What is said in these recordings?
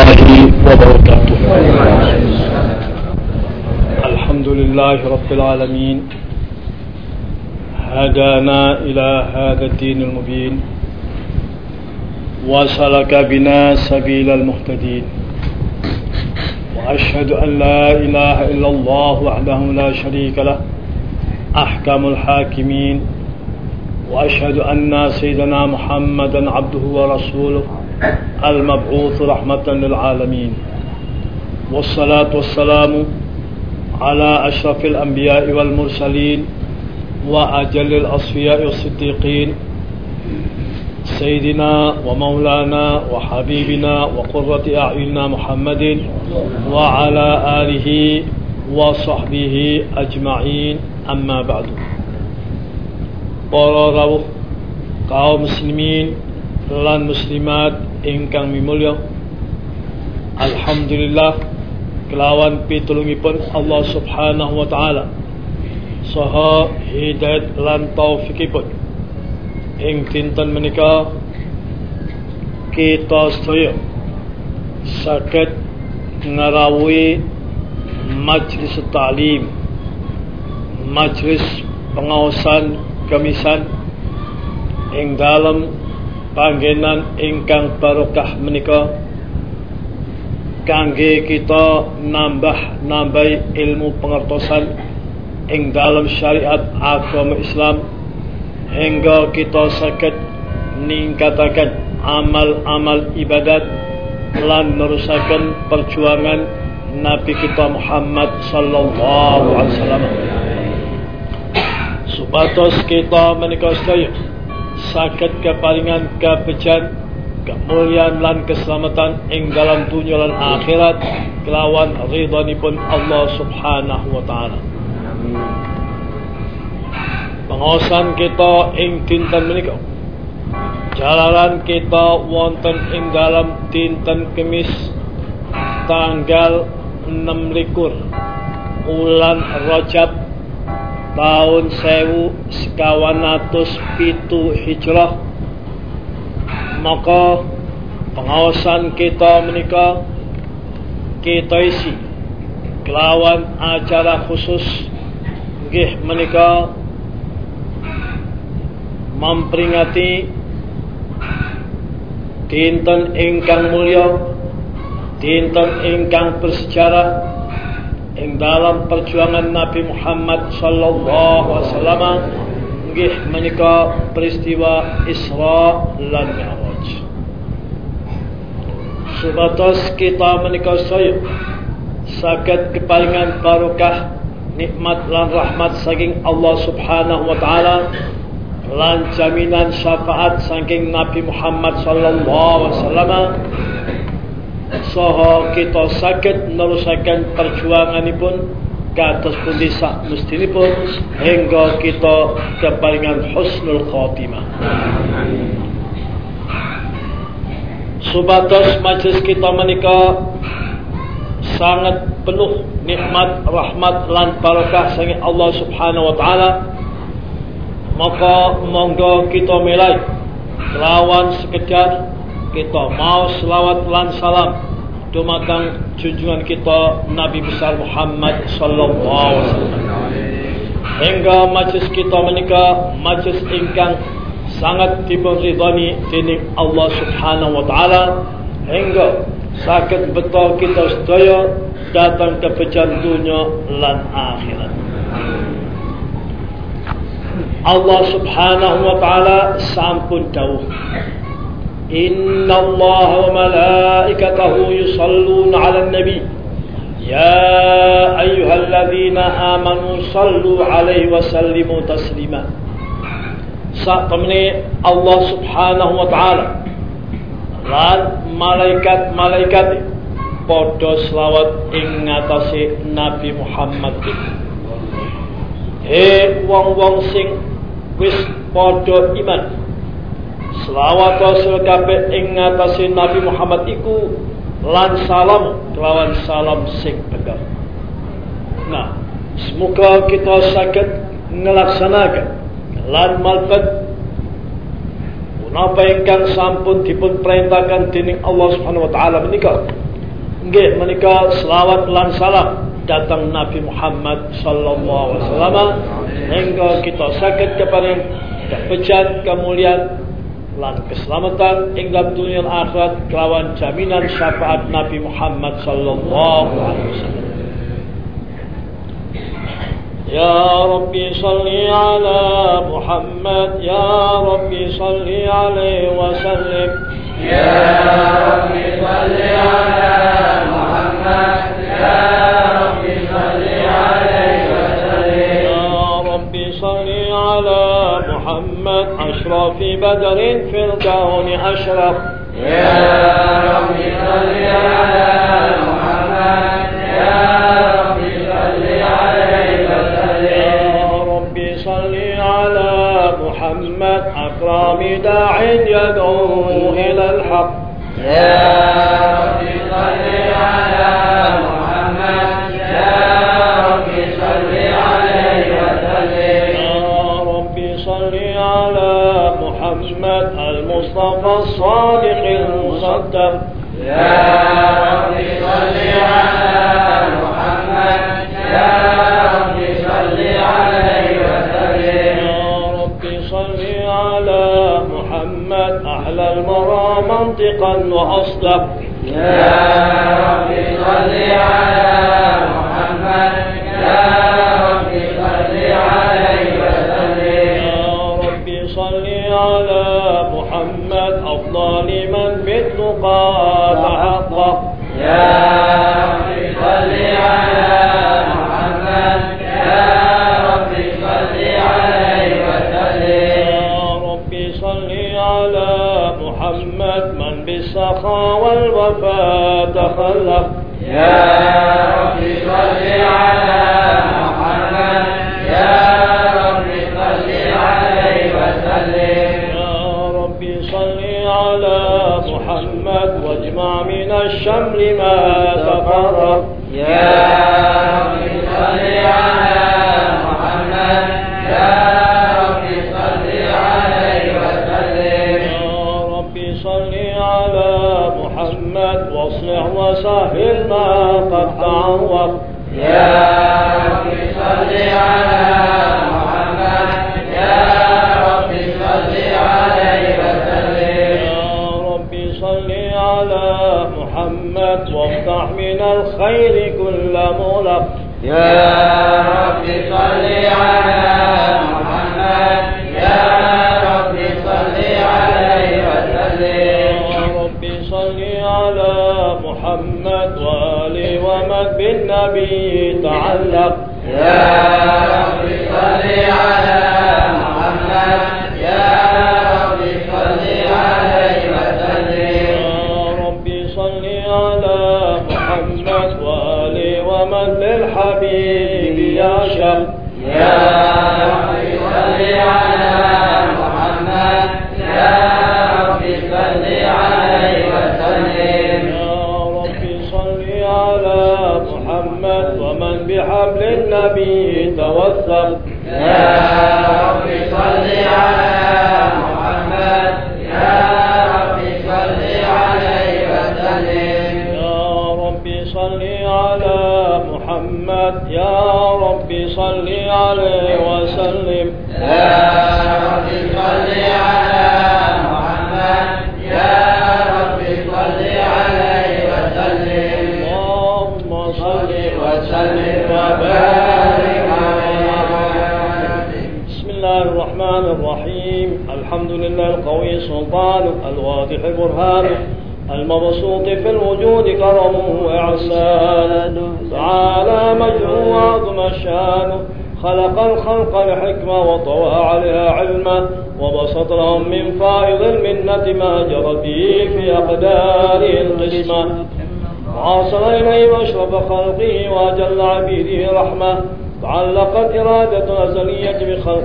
الله وبركاته الحمد لله رب العالمين. هدانا إلى هذا الدين المبين. وسلك بنا سبيل المهتدين. وأشهد أن لا إله إلا الله وحده لا شريك له. أحكم الحاكمين. وأشهد أن سيدنا محمدا عبده ورسوله. المبعوث رحمة للعالمين. والصلاة والسلام على أشرف الأنبياء والمرسلين وأجل الأصفياء والصديقين. سيدنا ومولانا وحبيبنا وقرة أعيننا محمد وعلى آله وصحبه أجمعين. أما بعد. rawuh kaum muslimin lan muslimat ingkang mimulya. Alhamdulillah kelawan pitulungipun Allah Subhanahu wa taala. Saha hidayat lan taufikipun ing dinten menika kita sedaya saged ngarawuhi majlis ta'lim majlis pengawasan kemisan ing dalam panggenan ingkang barokah menika kangge kita nambah nambahi ilmu pengertosan ing dalam syariat agama Islam hingga kita sakit ningkatakan amal-amal ibadat lan merusakan perjuangan Nabi kita Muhammad sallallahu alaihi wasallam. Supados kita menika sedaya saged keparingan kebejan kemuliaan lan keselamatan ing dalam dunia lan akhirat kelawan ridhanipun Allah Subhanahu wa taala. Pengawasan kita ing dinten menika jalaran kita wonten ing dalam dinten Kemis tanggal 6 likur ulan Rajab tahun sewu sekawan atus pitu hijrah. Maka pengawasan kita menikah kita isi kelawan acara khusus gih menikah memperingati dinten ingkang mulia dinten ingkang bersejarah ing dalam perjuangan Nabi Muhammad sallallahu alaihi wasallam nggih menika peristiwa Isra lan Mi'raj. Sebatas kita menika saya saged kepalingan barokah nikmat lan rahmat saking Allah Subhanahu wa taala lan jaminan syafaat saking Nabi Muhammad sallallahu alaihi wasallam saha kita sakit nerusaken perjuanganipun kados pundi sak mestinipun hingga kita keparingan husnul khatimah. Subatos majlis kita menika sangat penuh nikmat, rahmat lan barakah saking Allah Subhanahu wa taala. Maka monggo kita milai lawan sekedar kita mau selawat lan salam dumateng junjungan kita Nabi besar Muhammad sallallahu alaihi wasallam. Hingga majlis kita menika majlis ingkang sangat diridhani dening Allah Subhanahu wa taala hingga sakit betul kita sedaya datang ke pejan dunia lan akhirat. Allah Subhanahu wa taala sampun dawuh إن الله وملائكته يصلون على النبي يا أيها الذين آمنوا صلوا عليه وسلموا تسليما saat Allah subhanahu wa ta'ala lan malaikat-malaikat podo selawat ing ngatasi Nabi Muhammad he wong-wong sing wis podo iman Selawat Rasul kabeh ing ngatasi Nabi Muhammad iku lan salam kelawan salam sing tegar. Nah, semoga kita sakit ngelaksanakan lan malbat Menapa ingkang sampun dipun perintahkan dening Allah Subhanahu wa taala menika Nggih menika selawat lan salam datang Nabi Muhammad sallallahu alaihi wasallam hingga kita sakit kepada kepejan kemuliaan lan keselamatan ing dalam dunia akhirat kelawan jaminan syafaat Nabi Muhammad sallallahu alaihi wasallam. Ya Rabbi salli ala Muhammad ya Rabbi salli alaihi wasallam. Ya Rabbi salli ala Muhammad محمد أشرف بدر في الكون أشرف. يا ربي صل على محمد يا ربي صل عليه وسلم. يا ربي صل على محمد أكرم داع يدعو إلى الحق. يا ربي المصطفى الصادق المصدق يا ربي صل على محمد. يا ربي صل عليه وسلم. يا ربي صل على محمد. أحلى المرى منطقا وأصدق. يا ربي صل على محمد. يا ربي صل عليه وسلم. يا ربي صل على بالتقى تحقق يا ربي صل على محمد. يا ربي صل عليه وسلم. يا ربي صل على محمد. من بالسخاء والوفاء تخلق. يا ربي صل على الشمل ما تفرق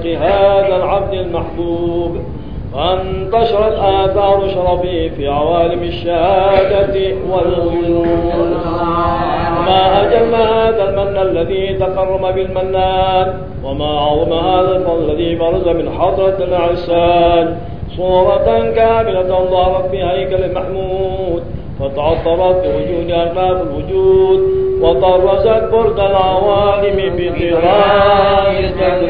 بخلق هذا العبد المحبوب. فانتشرت آثار شرفه في عوالم الشهادة والغيوب. ما أجل هذا المن الذي تقرم بالمنان وما عظم هذا الفضل الذي برز من حضرة العسان صورة كاملة ظهرت في هيكل المحمود فتعطرت بوجود أرباب الوجود وطرزت برد العوالم اللهم صل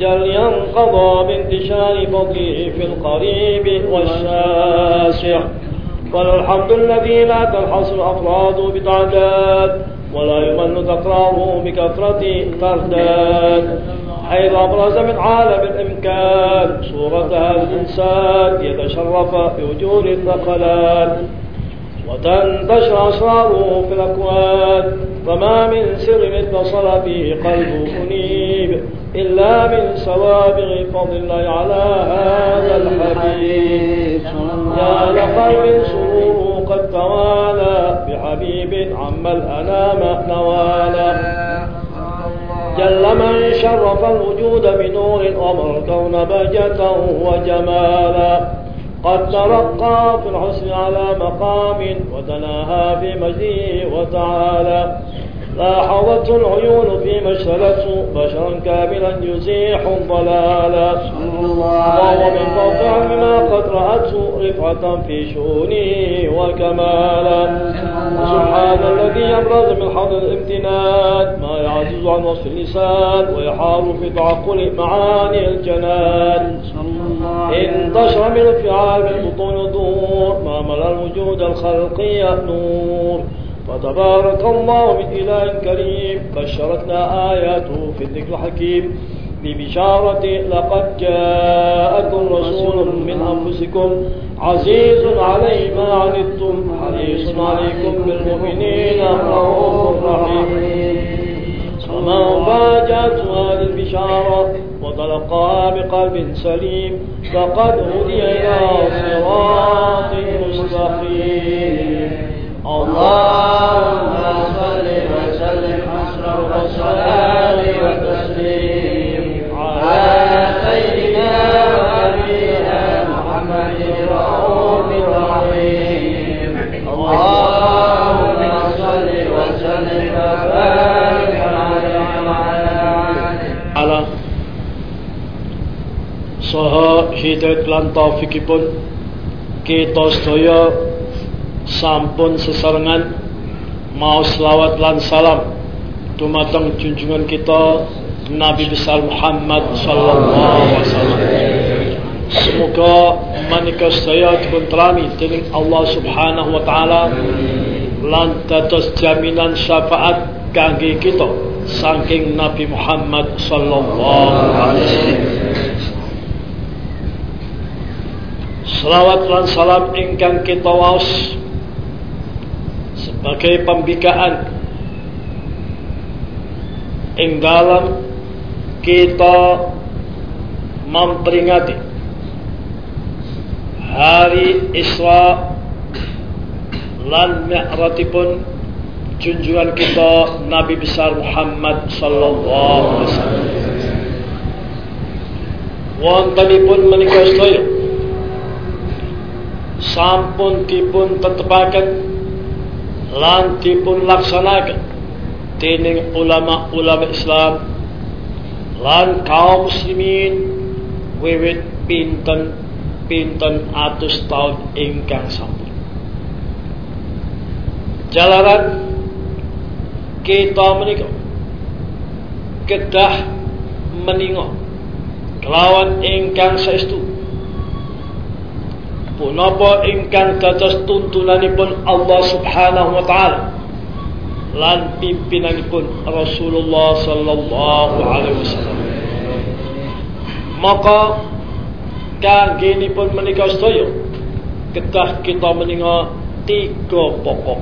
وجل ينقضى بانتشار فضله في القريب والشاسع. والحمد الذي لا تنحصر أفراده بتعداد ولا يمن تكراره بكثرة ترداد. حيث أبرز من عالم الإمكان صورة الإنسان يتشرف بوجود الثقلات. وتنتشر أسراره في الأكوان فما من سر اتصل به قلب منيب إلا من سوابغ فضل الله على هذا الحبيب. يا لقلب سرور قد توالى بحبيب عم الأنام نوالا. جل من شرف الوجود بنور ومر الكون بهجة وجمالا. قد ترقى في الحسن على مقام وتناهى في مجده وتعالى. لاحظته العيون في مشتلته بشرا كاملا يزيح الضلالا وهو من فوق ما قد رأته رفعة في شؤونه وكمالا سبحان الذي يبرز من حضر الامتنان. ما يعزز عن وصف اللسان ويحار في تعقل معاني الجنان. انتشر من الفعال من بطون دور ما ملأ الوجود الخلقي نور فتبارك الله من إله كريم بشرتنا آياته في الذكر الحكيم. ببشارة لقد جاءكم رسول من أنفسكم عزيز عليه ما عنتم حريص عليكم بالمؤمنين رؤوف رحيم. ومن فاجأت هذه البشارة وتلقاها بقلب سليم فقد هدي إلى صراط مستقيم. اللهم صل وسلم أشرف الصلاة والتسليم على سيدنا ونبينا محمد الرؤوف الرحيم. اللهم صل وسلم وبارك saha hidayat lan taufikipun. Kita sedaya sampun sesarengan mau selawat lan salam. Dumateng junjungan kita Nabi besar Muhammad sallallahu alaihi wasallam. Semoga manika sedaya dipun terami dening Allah Subhanahu wa taala lan dados jaminan syafaat kangge kita saking Nabi Muhammad sallallahu alaihi wasallam Selawat lan salam ingkang kita waos sebagai pembikaan ing dalam kita memperingati hari Isra lan Mi'ratipun junjungan kita Nabi besar Muhammad sallallahu alaihi wasallam. Wontenipun menika sedaya sampun dipun tetepaken. Lan dipun laksanaken dening ulama-ulama Islam. Lan kaum muslimin wiwit pinten pinten atus tahun ingkang sampun. Jalaran kita menika kedah meningo kelawan ingkang saestu punapa ingkang dados tuntunanipun Allah Subhanahu wa taala? Lan pimpinanipun Rasulullah sallallahu alaihi wasallam. Maka kanggenipun menika sedaya kedah kita meninga tiga pokok.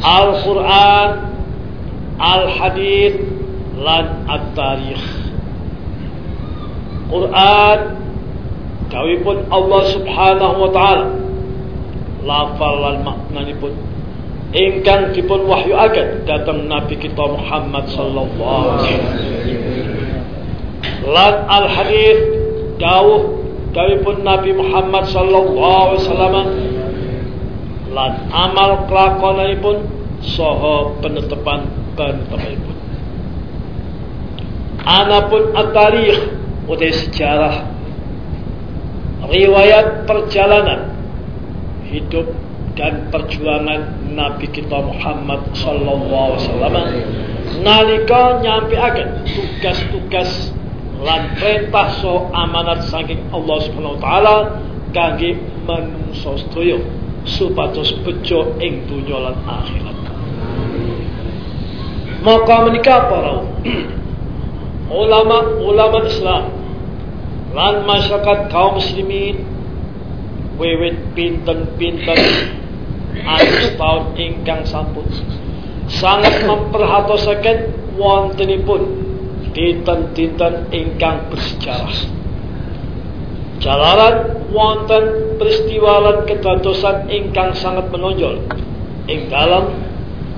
Al-Quran Al-Hadith lan At-Tarikh. Quran Kawipun Allah subhanahu wa ta'ala lafal lan maknanipun ingkang dipun wahyuaken dhateng Nabi kita Muhammad sallallahu alaihi wasallam. Lan al hadis dawuh dawuhipun Nabi Muhammad sallallahu alaihi wasallam lan amal kelakonanipun saha penetepan penetepanipun. Anapun at-tarikh utai sejarah riwayat perjalanan hidup dan perjuangan Nabi kita Muhammad sallallahu alaihi wasallam nalika nyampeaken tugas-tugas lan perintah so amanat saking Allah Subhanahu wa taala kangge manungsa sedaya supados bejo ing donya lan akhirat. Maka menikah para ulama-ulama Islam lan masyarakat kaum muslimin wiwit pinten-pinten atus tahun ingkang sampun sangat memperhatosaken wontenipun dinten-dinten ingkang bersejarah jalaran wonten peristiwa lan kedadosan ingkang sangat menonjol ing dalam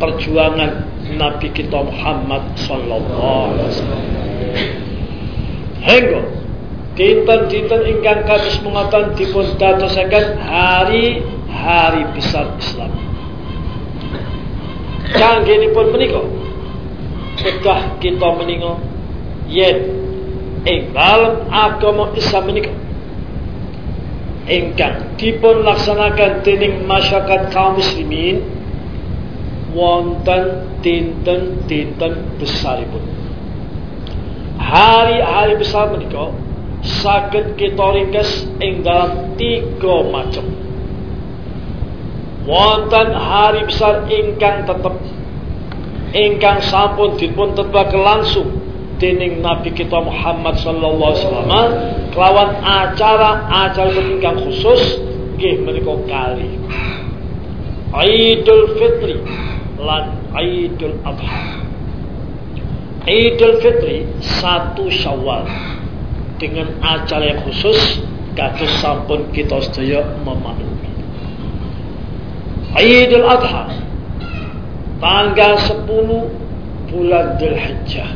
perjuangan Nabi kita Muhammad sallallahu alaihi wasallam. Hingga dinten-dinten ingkang kados mengatakan dipun dadosaken hari-hari besar Islam. Kanggenipun menika kedah kita menika yen ing dalem agama Islam menika ingkang dipun laksanakan dening masyarakat kaum muslimin wonten dinten-dinten besaripun. Hari-hari besar menika saged kita ringkes ing dalam tiga macam. Wonten hari besar ingkang tetep ingkang sampun dipun tebak langsung dening Nabi kita Muhammad sallallahu alaihi wasallam kelawan acara-acara ingkang khusus nggih menika kali Idul Fitri lan Idul Adha. Idul Fitri satu Syawal dengan acara yang khusus kados sampun kita sedaya memaklumi. Idul Adha tanggal 10 bulan Dzulhijjah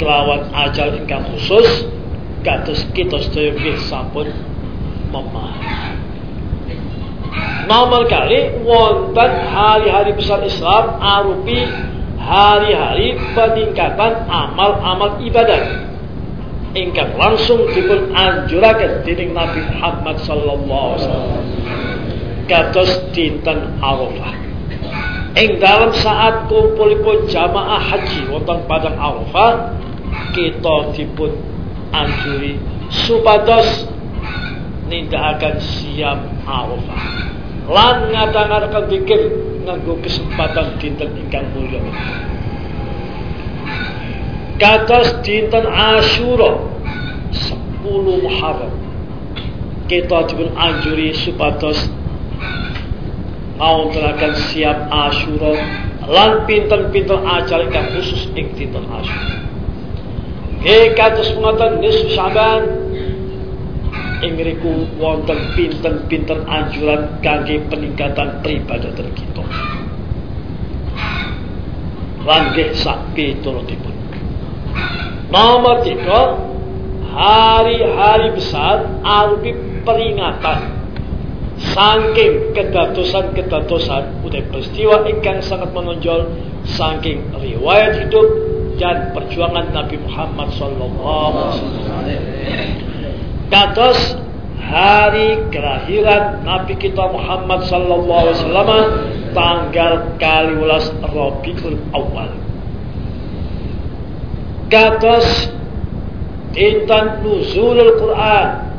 kelawan acara ingkang khusus kados kita sedaya sampun memahami. Nomor kali wonten hari-hari besar Islam arupi hari-hari peningkatan amal-amal ibadah ingkang langsung dipun anjuraken dening Nabi Muhammad sallallahu alaihi wasallam. Kados dinten Arafah. Ing dalam saat kumpulipun jamaah haji wonten padang Arafah kita dipun anjuri supados nindakaken siam Arafah. Lan ngadang-adangaken zikir nganggo kesempatan dinten ingkang mulya kados dinten Asyura 10 Muharram kita dipun anjuri supados ngawontenaken siap Asyura lan pinten-pinten acara ingkang khusus ing dinten Asyura Nggih kados ngoten nisfu Syaban ingriku wonten pinten-pinten anjuran kangge peningkatan peribadatan kita. Lan nggih sak piturutipun. Nomor tiga, hari-hari besar arupi peringatan saking kedatosan-kedatosan udah peristiwa ingkang sangat menonjol saking riwayat hidup dan perjuangan Nabi Muhammad sallallahu alaihi wasallam kados hari kelahiran Nabi kita Muhammad sallallahu alaihi wasallam tanggal kaliulas Rabiul Awal. Kados dinten nuzulul Quran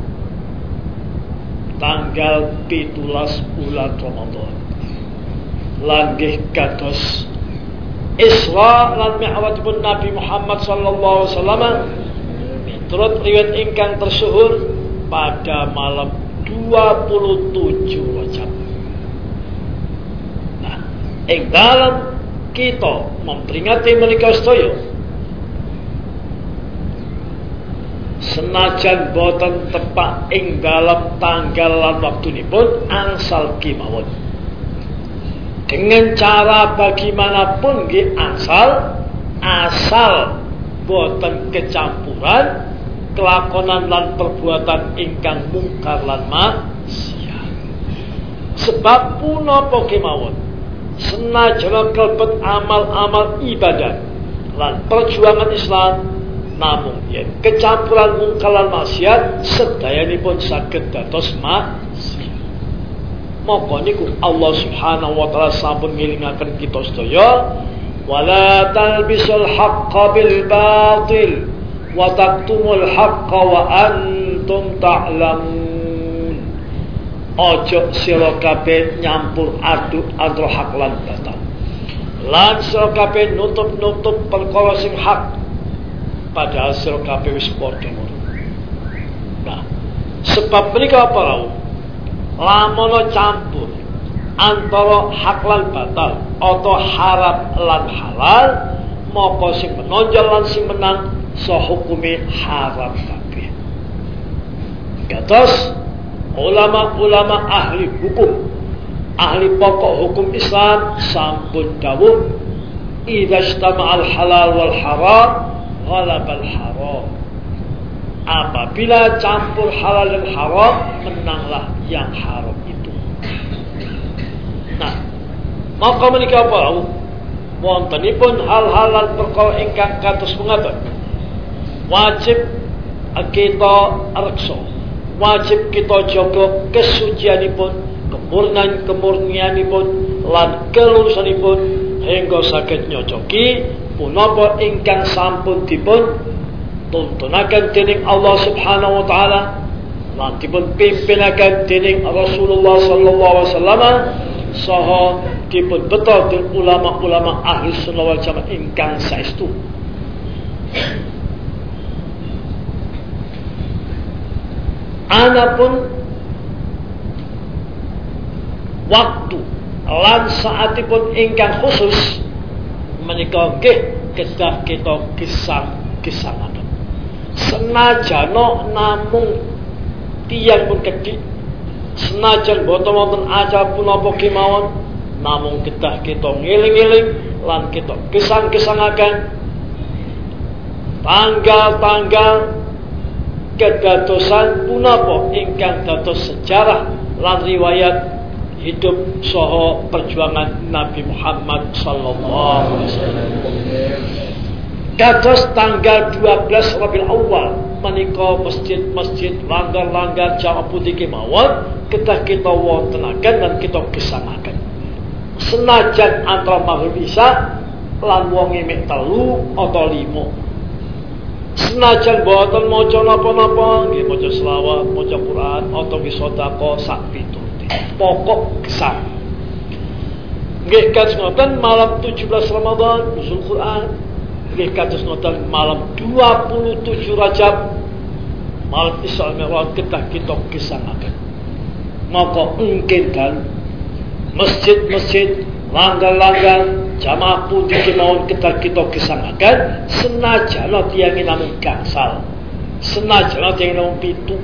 tanggal 17 bulan Ramadan. Langgih kados Isra lan Mi'raj Nabi Muhammad sallallahu alaihi wasallam Menurut riwayat ingkang tersuhur pada malam 27 Rajab. Nah, ing dalam kita memperingati menika sedaya senajan boten tepak ing dalam tanggal lan pun angsal kimawon dengan cara bagaimanapun nggih asal asal boten kecampuran kelakonan lan perbuatan ingkang mungkar lan maksiat. Sebab punapa kemawon? Senajan kalebet amal-amal ibadah lan perjuangan Islam namun ya kecampuran mungkalan maksiat pun sakit dados maksiat. Maka niku Allah Subhanahu wa taala sampun ngelingaken kita sedaya wala talbisul haqqo bil batil wa taktumul haqqo wa antum ta'lamun. Ojo sira kabeh nyampur aduk antara hak lan batal. Lan sira nutup-nutup perkara sing hak padahal kabeh wis padha Nah, sebab mereka apa? Lamono campur antara hak lan batal atau haram lan halal moko sing menonjol lan sing menang so hukumi haram kabeh. Kados ulama-ulama ahli hukum ahli pokok hukum Islam sampun dawuh idza al halal wal haram ghalabal haram. Apabila campur halal dan haram, menanglah yang haram itu. Nah, maka menikah apa? pun hal-hal lan perkara ingkang kados mengatur. Wajib kita reksa. Wajib kita jaga kesucianipun, kemurnian kemurnianipun lan kelurusanipun hingga saged nyocoki punapa ingkang sampun dipun tuntunaken dening Allah Subhanahu wa taala lan dipun pimpinaken dening Rasulullah sallallahu alaihi wasallam saha dipun beto dening ulama-ulama ahli sunnah wal jamaah ingkang saestu. Anapun waktu lan saatipun ingkang khusus menika nggih kedah kita kisah kisanaken senajana namung tiang pun kedik senajan boten wonten acara punapa kemawon namung kedah kita ngiling-ngiling lan kita kisang-kisangaken tanggal-tanggal kedadosan punapa ingkang dados sejarah lan riwayat hidup soho perjuangan Nabi Muhammad sallallahu alaihi wasallam. Kados tanggal 12 Rabiul Awal menika masjid-masjid langgar-langgar jamaah putih kemawon kita kita wontenaken dan kita kesanaken. Senajan antara maghrib isya lan wong mek telu atau limo. Senajan boten maca napa-napa, nggih maca selawat, maca Quran atau sedekah sak pitu pokok kesan. Nggih kados ngoten malam 17 Ramadan usul Quran. Nggih kados ngoten malam 27 Rajab malam Isra Mi'raj kita kita kisanaken. Maka mungkin dan masjid-masjid langgar-langgar jamaah putih kemauan kita kita kisanaken senajan tiang namun gangsal senajan tiang namun pitu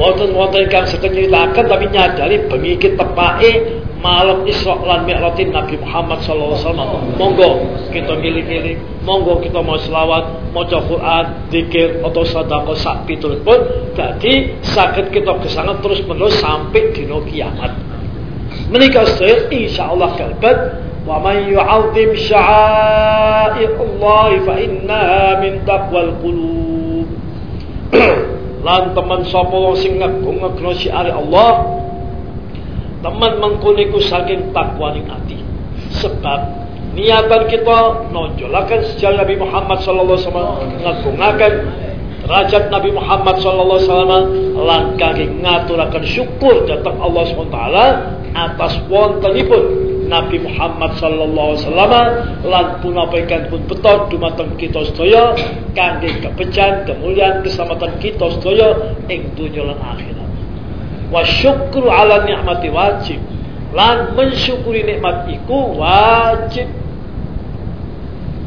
Wonten-wonten ingkang saged nyritaken tapi nyadari bengi iki tepake malam Isra lan Mi'raj Nabi Muhammad sallallahu alaihi wasallam. Monggo kita ngiling-ngiling, monggo kita mau selawat, maca Quran, zikir atau sedekah sak pitulipun dadi saged kita kesangan terus-menerus sampai dina kiamat. Menika sedaya insyaallah kalbat wa man yu'azzim sya'air Allah fa innaha min taqwal qulub. lan teman sapa wong sing ngagung-ngagno syiar Allah teman mengkuniku saking takwaning ati. Sebab niatan kita nonjolakan sejarah Nabi Muhammad sallallahu alaihi wasallam ngagungaken derajat Nabi Muhammad sallallahu alaihi wasallam lan kangge ngaturaken syukur dhateng Allah taala atas wontenipun Nabi Muhammad sallallahu alaihi wasallam lan punapa ingkang pun beto dumateng kita sedaya kangge kepecan kemuliaan keselamatan kita sedaya ing dunya lan akhirat. Wa syukru ala nikmati wajib lan mensyukuri nikmat iku wajib.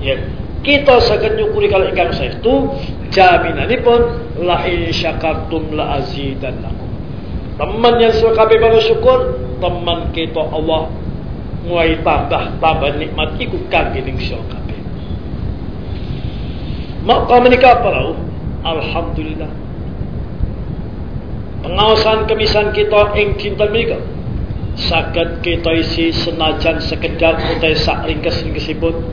Ya, kita saged nyukuri kalau ingkang saestu jaminanipun la in syakartum la azidannakum teman yang suka kabeh syukur teman kita Allah mulai tambah tambah nikmat iku kangge ning sira Maka menikah para Alhamdulillah. Pengawasan kemisan kita ing cinta menikah Saged kita isi senajan sekedar utai sak ringkes-ringkesipun.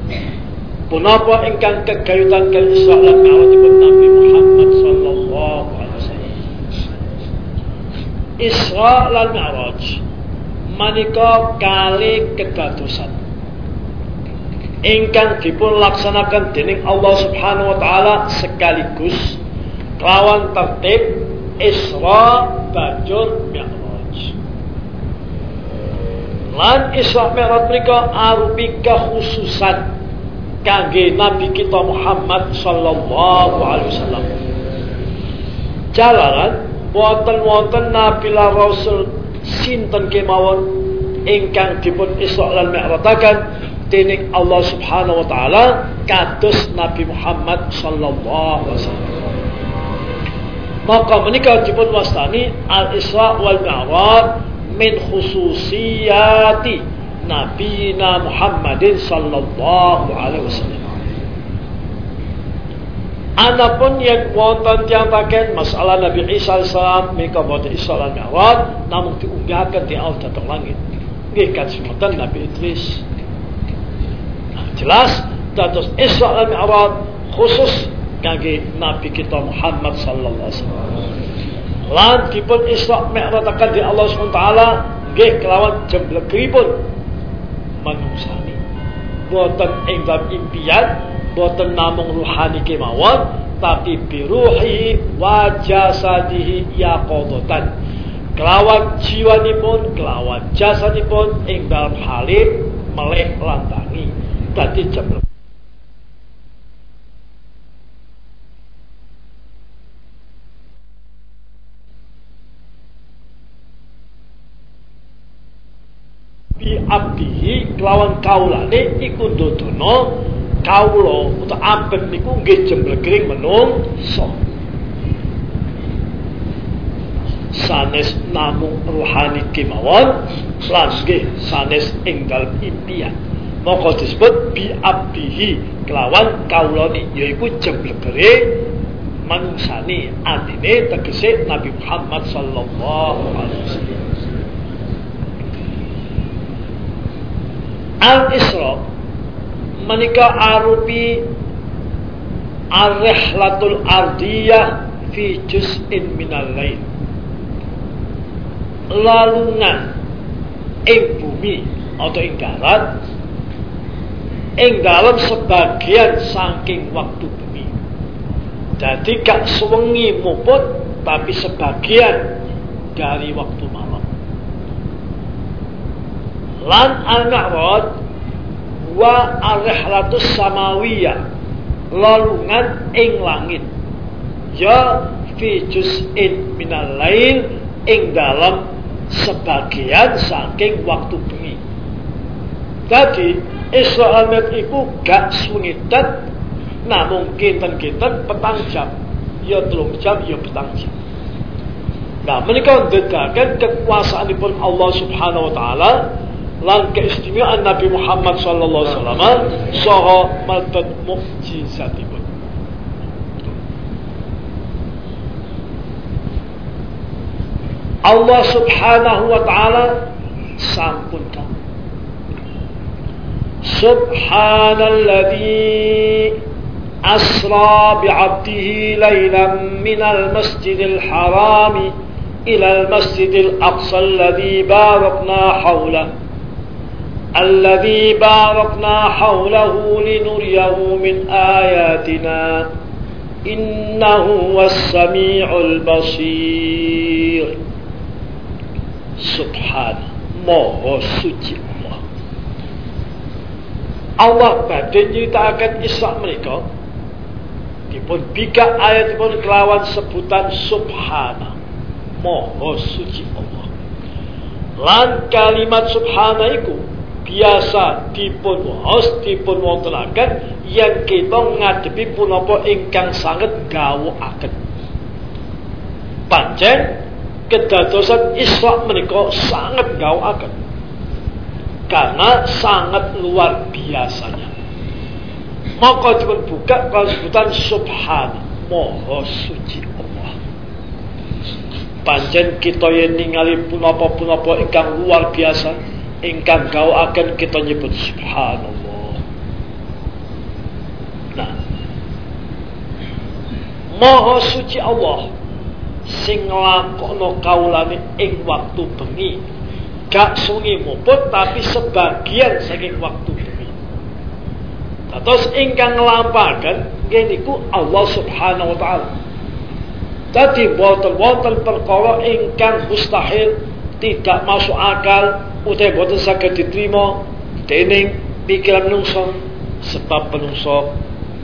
Punapa ingkang kegayutan kali Isra lan Mi'rajipun Nabi Muhammad sallallahu alaihi wasallam. Isra lan Mi'raj manika kali kedadosan ingkang dipun laksanakan dening Allah Subhanahu wa taala sekaligus lawan tertib Isra banjur Mi'raj. Lan Isra Mi'raj menika arupi khususan kangge Nabi kita Muhammad sallallahu alaihi wasallam. Jalaran wonten wonten Nabi Rasul sinten kemawon ingkang dipun Isra lan Mi'rajaken dening Allah Subhanahu wa taala kados Nabi Muhammad sallallahu alaihi wasallam. Maka menikah dipun wastani Al-Isra wal Mi'raj min khususiyati Nabi Muhammadin sallallahu alaihi wasallam. Adapun yang wonten tiang pakai masalah Nabi Isa alaihissalam mereka buat dan Mi'raj namun diunggahkan di atas langit. Nggih kan Nabi Idris jelas dados dan Mi'raj khusus kangge Nabi kita Muhammad sallallahu alaihi wasallam. Lan dipun Isra Mi'raj akan di Allah SWT nggih kelawan jemblekipun manungsani. Boten ing dalam impian, boten namung ruhani kemawon, tapi biruhi wa jasadihi yaqadatan. Kelawan jiwanipun, kelawan jasadipun ing dalam halip melek lantangi tadi jam bi abdihi kelawan kaulane iku ndodono kaulo utawa abet niku nggih menung so. Sanes namung rohani kemawon lan sanes ing dalem impian. Maka disebut bi abdihi kelawan kaulani yaiku jemblekere manungsani atine tegese Nabi Muhammad sallallahu alaihi wasallam. Al-Isra menika arupi ar-rihlatul ardiyah fi juz'in minal lain lalungan ing bumi atau ing darat ing dalam sebagian saking waktu bumi. Jadi gak sewengi muput tapi sebagian dari waktu malam. Lan al-Mi'raj wa ar-rihlatus samawiyah lalungan ing langit. Ya fi juz'in minal lail ing dalam sebagian saking waktu bengi. Jadi Isra Mi'raj iku gak sungitan namun kinten-kinten petang jam. Ya telung jam, ya petang jam. Nah, menika ndedaken kekuasaanipun Allah Subhanahu wa taala lan keistimewaan Nabi Muhammad sallallahu alaihi wasallam saha سها مدد مفتي ساتي Allah subhanahu wa ta'ala sampun ka Subhanalladhi asra bi'abdihi lailan minal masjidil harami ila al-masjidil aqsa alladhi barakna hawlahu الذي باركنا حوله لنريه من آياتنا إنه هو السميع البصير سبحانه ما هو سجد Allah badhe nyritakaken Isra mereka dipun bika ayatipun kelawan sebutan subhana maha suci Allah lan kalimat subhana iku biasa dipun waos dipun wontenaken yang kita ngadepi punapa ingkang sanget gawakaken pancen kedadosan Isra menika sangat gawakaken karena sangat luar biasanya. Maka dipun buka sebutan subhan moho suci Allah. Pancen kita yang ningali punapa-punapa ingkang luar biasa ingkang kau akan kita nyebut subhanallah. Nah. Maha suci Allah. Sing lakono kaulane ing waktu bengi. Gak sungi muput tapi sebagian saking waktu bengi. Terus ingkang nggih niku Allah Subhanahu wa taala. Tadi botol-botol perkara ingkang mustahil tidak masuk akal utai boten saged diterima dening pikiran menungso. Sebab menungso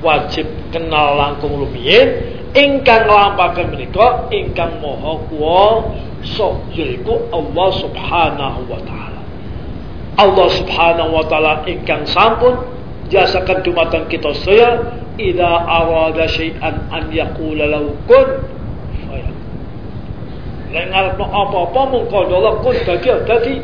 wajib kenal langkung lumiyin ingkang nglampahaken menika ingkang maha kuwasa yaiku Allah Subhanahu wa taala. Allah Subhanahu wa taala ingkang sampun jasakan dumateng kita saya idza arada syai'an an yaqula lahu kun Lek ngarep apa-apa mung kandha kun dadi dadi.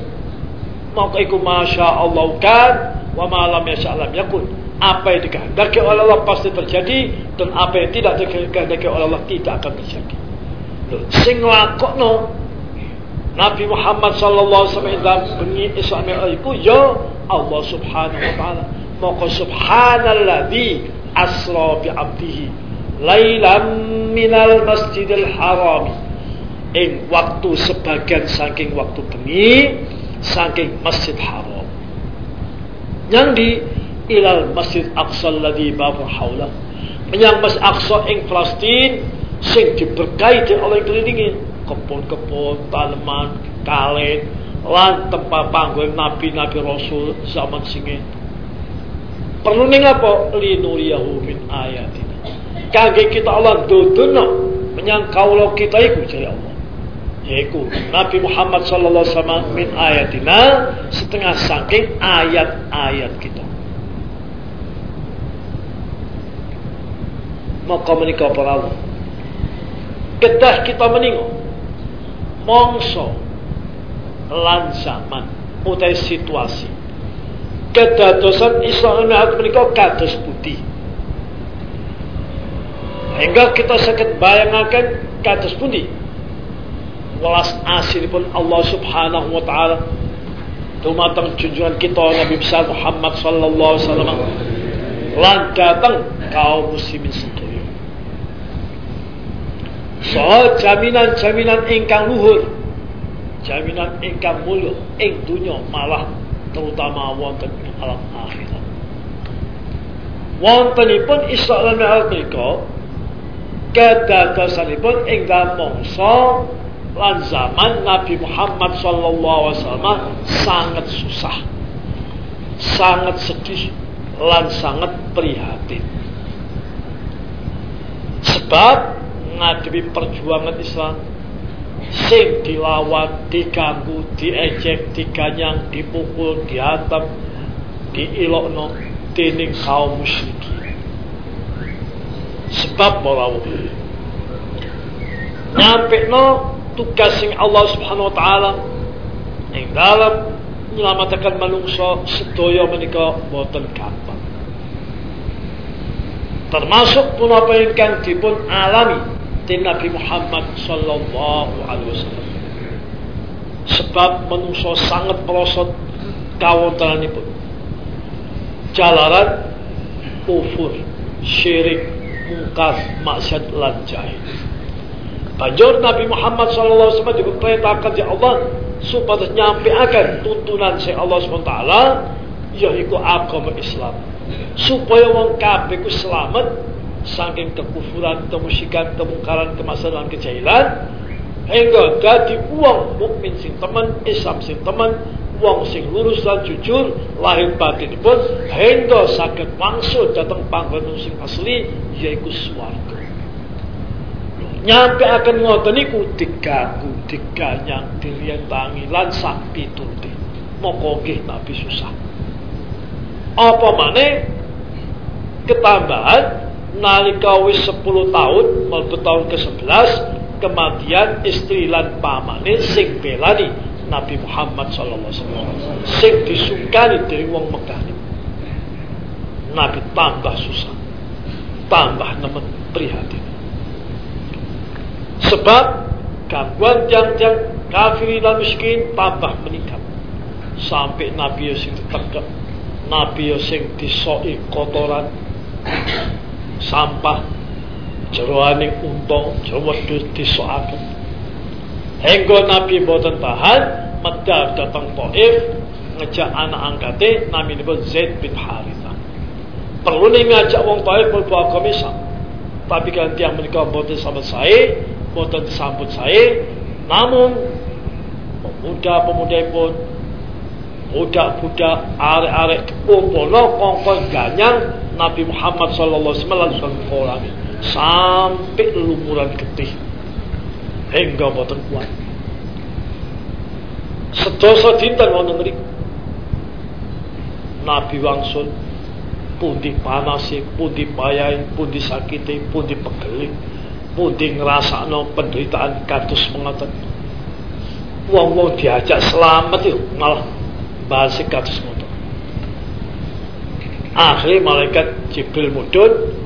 Maka iku masya Allah kan wa ya lam yakun. Apa yang dikehendaki oleh Allah pasti terjadi dan apa yang tidak dikehendaki oleh Allah tidak akan terjadi. Sing lakokno Nabi Muhammad sallallahu alaihi wasallam bengi Mi'raj iku ya Allah subhanahu wa taala. Maka subhanalladzi asra bi 'abdihi lailan minal masjidil haram ing waktu sebagian saking waktu bengi saking Masjid Haram. Yang di ilal Masjid Aqsa alladhi babu haula. Menyang Masjid Aqsa ing Palestin sing diberkahi oleh kelilingin kebun-kebun, tanaman, kalit, lan tempat panggung nabi-nabi rasul zaman singin. Perlu ning apa? Linuriyahu min ayatina. Kage kita Allah duduno menyang kaulo kita iku jare Allah yaitu Nabi Muhammad sallallahu alaihi wasallam min ayatina setengah saking ayat-ayat kita. Maka menikah para Ketah kita meninggal. Mongso. Lan zaman utai situasi. Kedadosan Islam Mi'raj menikah kados putih hingga kita sakit bayangkan kados putih welas pun Allah Subhanahu wa taala dumateng junjungan kita Nabi besar Muhammad sallallahu alaihi wasallam. Lan datang kaum muslimin sedaya soal jaminan-jaminan ingkang luhur jaminan ingkang mulya ing dunya malah terutama wonten alam akhirat. Wontenipun Isra lan Mi'raj menika kedadosanipun ing dalem mangsa lan zaman Nabi Muhammad wasallam sangat susah. Sangat sedih lan sangat prihatin. Sebab ngadepi perjuangan Islam sing dilawan, diganggu, diejek, diganyang, dipukul, dihantam, diilokno dening kaum musyrikin. Sebab molawu nyampe no tugas Allah Subhanahu wa taala ing dalam nyelamatkan manungsa sedaya menika boten gampang. Termasuk pun apa ingkang dipun alami di Nabi Muhammad sallallahu alaihi wasallam. Sebab manungsa sangat merosot kawontenanipun. Jalaran kufur, syirik, mungkar, maksiat lan jahil. Banjur Nabi Muhammad SAW diperintahkan ya Allah supaya nyampe akan tuntunan si Allah SWT yaitu agama Islam. Supaya wong kabeh ku selamat saking kekufuran, kemusyrikan, kemungkaran, kemasalan, kejahilan hingga dadi uang mukmin sing teman, Islam sing teman, wong sing lurus dan jujur lahir batin pun hingga sakit mangsud datang panggon sing asli yaitu suarga nyampe akan ngoten niku diganggu diganyang dirientangi lan sak pitute moko nggih Nabi susah. Apa maneh? Ketambahan nalika wis 10 tahun mlebu tahun ke-11 kematian istri lan pamane sing belani Nabi Muhammad sallallahu alaihi wasallam. Sing disukani dari wong Mekah Nabi tambah susah. Tambah nemen prihatin sebab gangguan yang-yang kafir dan miskin tambah meningkat. Sampai Nabi sing ditegak Nabi sing disoi kotoran sampah jeroaning unta jero wedhus disokaken hingga Nabi boten tahan medhar datang Taif ngejak anak angkate naminipun Zaid bin Harithah perlu nih ngajak wong Taif agama Islam tapi kan tiang menika boten sambut saya boten disambut saya namun pemuda-pemuda pun budak-budak arek-arek kumpulo kongkong ganyang Nabi Muhammad sallallahu alaihi wasallam sampai lumuran getih hingga boten kuat. Sedoso dinten wonten mriku Nabi wangsul pundi panase pundi payai pundi sakite pundi pegeli pundi ngrasakno penderitaan kados mengaten wong-wong diajak selamat itu malah bahasa kados ngoten. Akhir malaikat Jibril mudun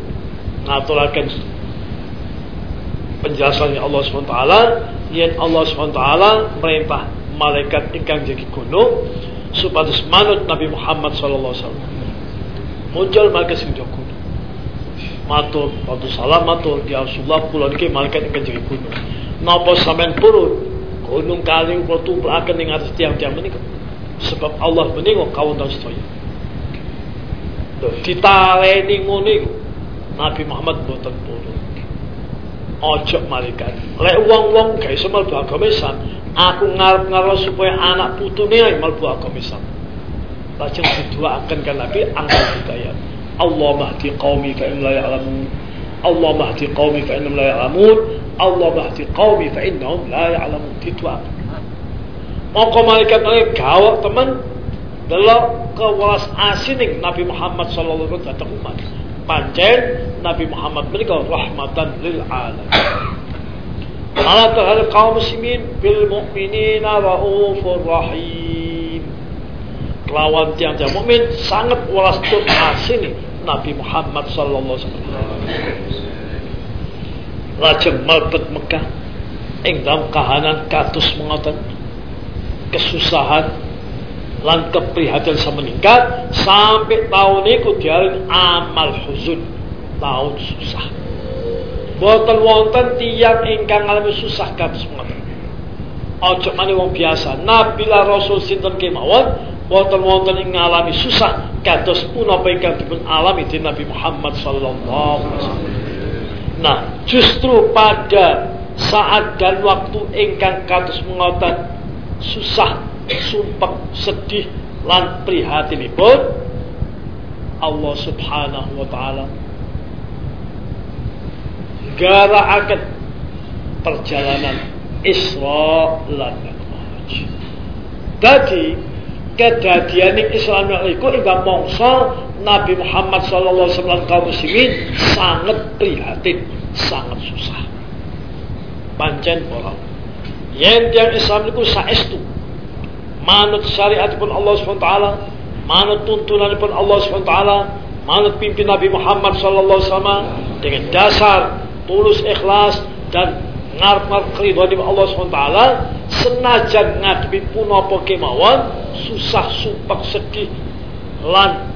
ngaturaken penjelasannya Allah SWT yang Allah SWT merintah malaikat ingkang jadi gunung supados manut Nabi Muhammad wasallam. Muncul malaikat sing gunung matur matur salam matur ya Rasulullah kula niki malaikat ingkang jadi gunung. Napa sampean purun gunung kali kula tumplaken ing atas tiang-tiang menika. Sebab Allah menengok kawonten sedaya. Ditaleni ngono iku. Nabi Muhammad boten purun ojo malaikat. Lek wong-wong gak iso mlebu agama aku ngarep-ngarep supaya anak putune mlebu agama Islam. Lajeng didoaken kan Nabi angkat hidayah Allah mahdi qaumi fa in la ya'lamun Allah mahdi qaumi fa innahum la ya'lamun Allah mahdi qaumi fa innahum la ya'lamun didoaken Maka malaikat malaikat gawak teman dalam kewalas asining Nabi Muhammad sallallahu alaihi wasallam umat. Pancen Nabi Muhammad menika rahmatan lil alamin. Ala tahal kaum muslimin bil mu'minina raufur rahim. Kelawan tiang-tiang mukmin sangat walas tur asini Nabi Muhammad sallallahu alaihi wasallam. Lajeng malbet Mekah. Ing dalam kahanan katus mengoten kesusahan lan keprihatinan semeningkat sampai tahun itu diarin amal huzun tahun susah. Boten wonten tiang ingkang ngalami susah kados ngoten ojo mani wong biasa nabila rasul sinten kemawon boten wonten ing ngalami susah kados punapa ingkang dipun alami di Nabi Muhammad sallallahu alaihi wasallam nah justru pada saat dan waktu ingkang kados mengoten susah, sumpah, sedih lan prihatinipun Allah Subhanahu wa taala garakaken perjalanan Isra lan Mi'raj. Dadi kedadian Islam iku ing mangsa Nabi Muhammad sallallahu alaihi kaum muslimin sangat prihatin, sangat susah. Pancen para yen tiang Islam niku saestu manut syariatipun Allah SWT manut tuntunanipun Allah SWT manut pimpin Nabi Muhammad sallallahu alaihi dengan dasar tulus ikhlas dan ngarep-ngarep keridhaan Allah SWT senajan ngadepi punapa kemawon susah sumpah sedih lan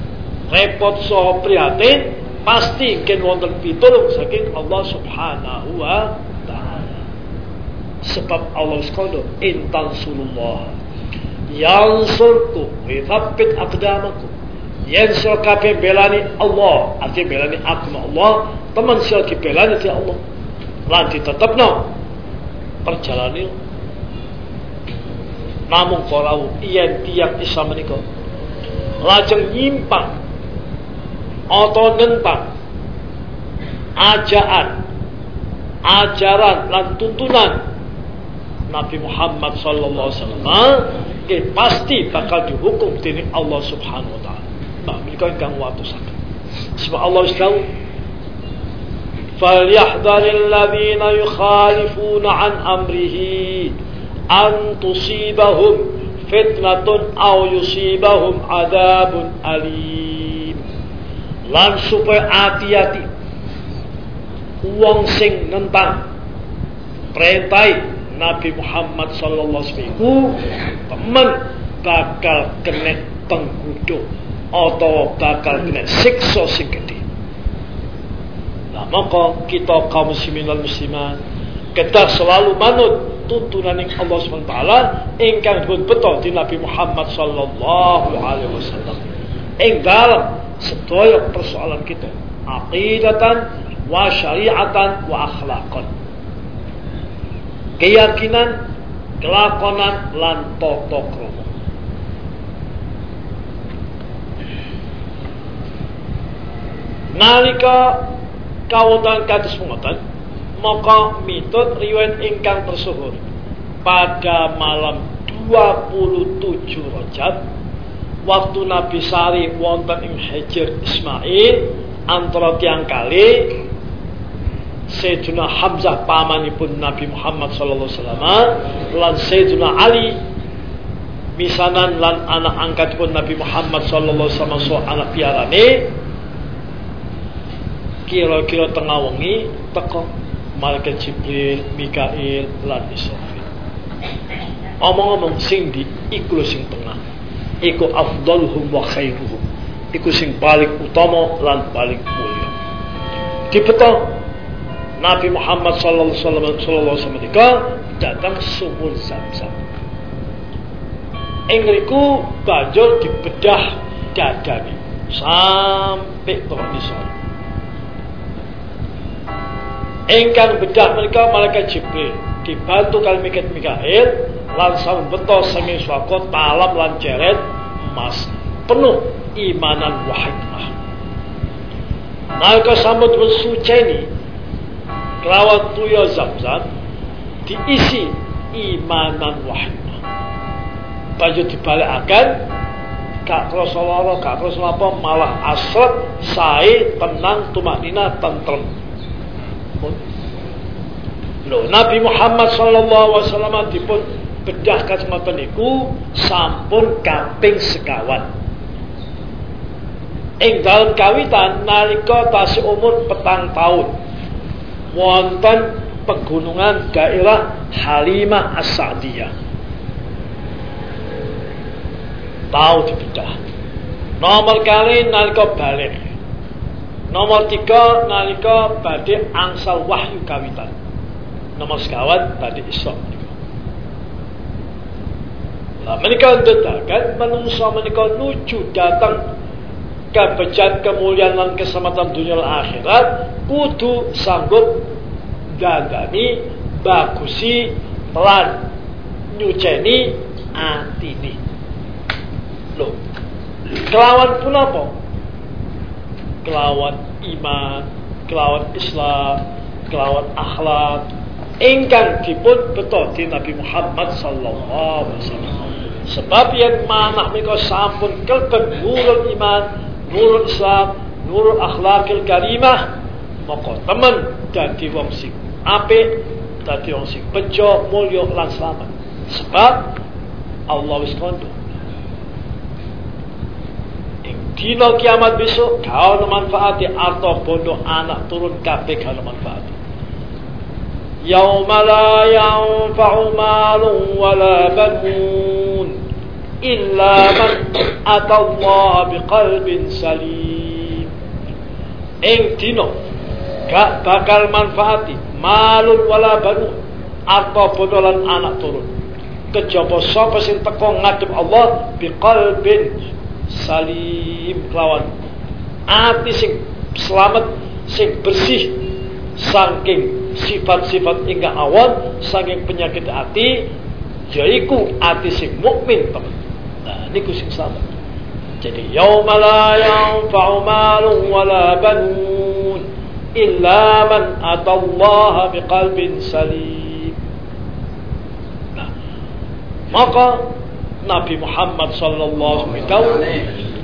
repot saha prihatin pasti ken wonten pitulung saking Allah Subhanahu wa sebab Allah sekalian intan sulullah yang surku withabit akdamaku yang kape belani Allah artinya belani agama Allah teman silki belani ti Allah lanti tetap no. Perjalanan namun kalau iya tiap Islam menika lajeng nyimpang. Atau nentang. Ajaan. Ajaran lan tuntunan. Nabi Muhammad sallallahu alaihi wasallam nggih pasti bakal dihukum dening Allah Subhanahu wa taala. Nah, menika ingkang watusaken. Sebab Allah tahu فليحذر الذين يخالفون عن أمره أن تصيبهم فتنة أو يصيبهم عذاب أليم lan supaya hati-hati wong sing nentang perintah Nabi Muhammad sallallahu alaihi wasallam temen bakal kena pengkudu atau bakal kena siksa sing gede. Nah, maka kita kaum muslimin dan muslimat kita selalu manut tuntunan Allah SWT ingkang pun betul di Nabi Muhammad sallallahu alaihi wasallam. Ing dalam sedaya persoalan kita, aqidatan wa syariatan wa akhlaqan. Keyakinan, kelakonan lan tata krama. Nalika kawonten kados punika maka mitut riwayat ingkang tersuhur pada malam 27 Rajab waktu Nabi Sari wonten ing Hijr Ismail antara tiang kali Sayyidina Hamzah pamanipun Nabi Muhammad sallallahu alaihi wasallam lan Sayyidina Ali misanan lan anak angkatipun Nabi Muhammad sallallahu alaihi wasallam so anak piarane kira-kira tengah wengi teko malaikat Jibril, Mikail lan Israfil. Omong-omong sing di iku sing tengah. Iku afdaluhum wa khairuhum. Iku sing paling utama lan paling mulia. Dipeta Nabi Muhammad sallallahu alaihi wasallam datang sumur Zam-Zam. Ing riku banjur dibedah dadane sampai bawah nisor Engkang bedah mereka malaikat Jibril dibantu kali mikat Mikael lan sampun beto senging swaka talam lan jeret emas penuh imanan wa hikmah. Maka sambut bersuceni kelawan tuya zam-zam diisi imanan wa hikmah. Baju akan kak terus lara, kak apa malah asret, sae, tenang, tumak nina, tentrem. Loh, Nabi Muhammad sallallahu alaihi wasallam dipun bedah kacamata niku sampun kaping sekawan. Ing dalam kawitan nalika tasih umur petang tahun wonten pegunungan daerah Halimah As-Sa'diyah. Tahu dibedah. Nomor kali nalika balik. Nomor tiga nalika badhe angsal wahyu kawitan. Nomor sekawan tadi Isra Nah, menikah detakan menungso menikah nuju datang kebejan kemuliaan dan keselamatan dunia akhirat kudu sanggup dandani bagusi pelan nyuceni atini loh kelawan pun apa kelawan iman kelawan Islam kelawan akhlak ingkang dipun betul di Nabi Muhammad sallallahu alaihi wasallam. Sebab yang manah mereka sampun kelben nurul iman, nurul Islam, nurul akhlakil karimah, maka teman dadi wong sing apik, dadi wong sing bejo, mulya lan selamat. Sebab Allah wis kondo. Dino kiamat besok kau manfaati arto bondo anak turun kabeh kau manfaati. Yauma la yanfa'u malun wala banun illa man atallaha biqalbin salim. Ing dino gak bakal manfaati malun wala banun arto bondo lan anak turun. Kejaba sapa sing teko ngadep Allah biqalbin salim kelawan ati sing selamat sing bersih saking sifat-sifat ingkang awan saking penyakit hati yaiku hati sing mukmin teman. Nah niku sing sama. Jadi yauma la yanfa'u malun wala banun illa man atallaha biqalbin salim. Nah, maka Nabi Muhammad sallallahu alaihi wasallam.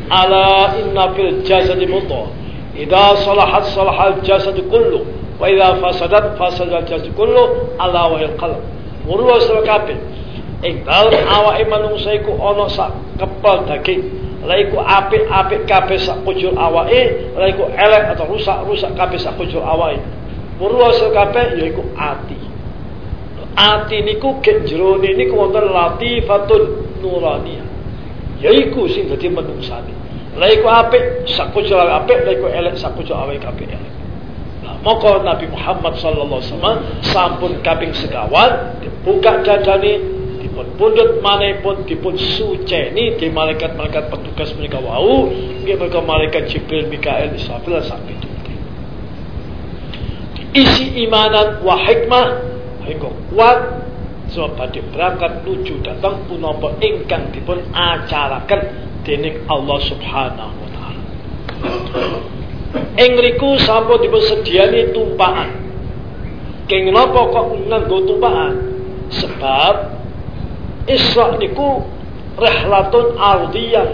Ala inna fil jasadi mudghah. Idza salahat salahal jasadu kullu. Wa idza fasadat fasadal jasadu kullu. Ala wa qalb. Murwa sira kabeh. Ing dalem awake manungsa iku ana sak kepal daging. La iku apik-apik kabeh sak kujur awake la iku elek atau rusak-rusak kabeh sak kujur awake. Murwa sira kabeh yaiku ati. Ati niku gek jerone niku wonten latifatun nuraniyah yaiku sing dadi manungsane lha iku apik sakujur apik lha iku elek sakujur awake kabeh elek. Maka Nabi Muhammad sallallahu alaihi wasallam sampun kaping sekawan dibuka dadane dipun pundhut manehipun dipun suceni di malaikat-malaikat petugas mereka wau nggih mereka malaikat Jibril Mikael Israfil sak itu diisi imanan wa hikmah Hingga kuat sebab pada berangkat nuju datang punapa ingkang dipun acarakan dening Allah Subhanahu wa taala. Ing riku sampun dipun sediani tumpahan. Keng napa kok nganggo tumpahan? Sebab Isra niku rehlatun ardiyah,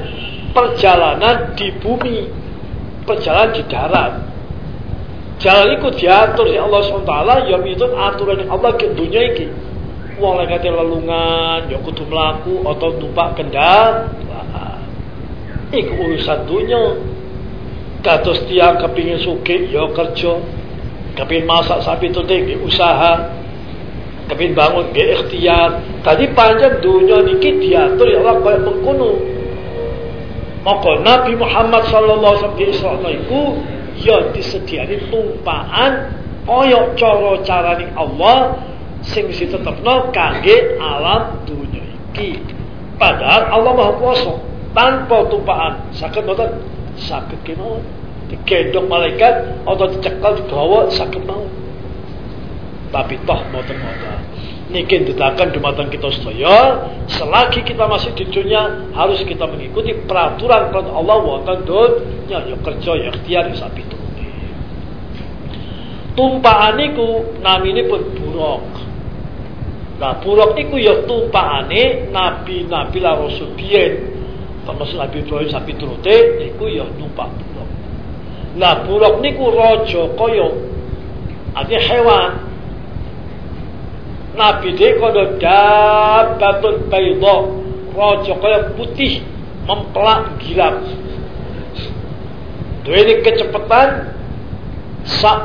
perjalanan di bumi, perjalanan di darat. Jalan itu diatur ya Allah SWT ya itu aturan Allah ke dunia ini. Wong lagi kate lelungan, ya kudu mlaku atau numpak kendal. Iku urusan dunia. Kados tiang kepingin sugih ya kerja. Kepingin masak sapi tinggi usaha. Kepingin bangun ge ikhtiar. Tadi panjang dunia niki diatur ya Allah kaya mengkono. Maka Nabi Muhammad sallallahu alaihi wasallam iku ya disediani tumpaan kaya cara carane Allah sing ditetepno kangge alam dunia iki. Padahal Allah Maha Kuasa tanpa tumpaan saged mboten saged kemawon digendong malaikat atau dicekal digawa saged mau. Tapi toh mboten ngoten. Niki ndetaken dumateng kita sedaya, selagi kita masih di dunia harus kita mengikuti peraturan peraturan Allah wonten dunya ya kerja ya ikhtiar ya sapi itu. Tumpahan niku namine pun buruk. Nah, buruk niku ya tumpahane nabi-nabi la rasul biyen. Termasuk Nabi Ibrahim sapi turute niku ya numpak buruk. Nah, buruk niku raja kaya artinya hewan Nabi dia kono dabbatun bayda, raja kaya putih mempelak gilap. Duwe kecepatan sak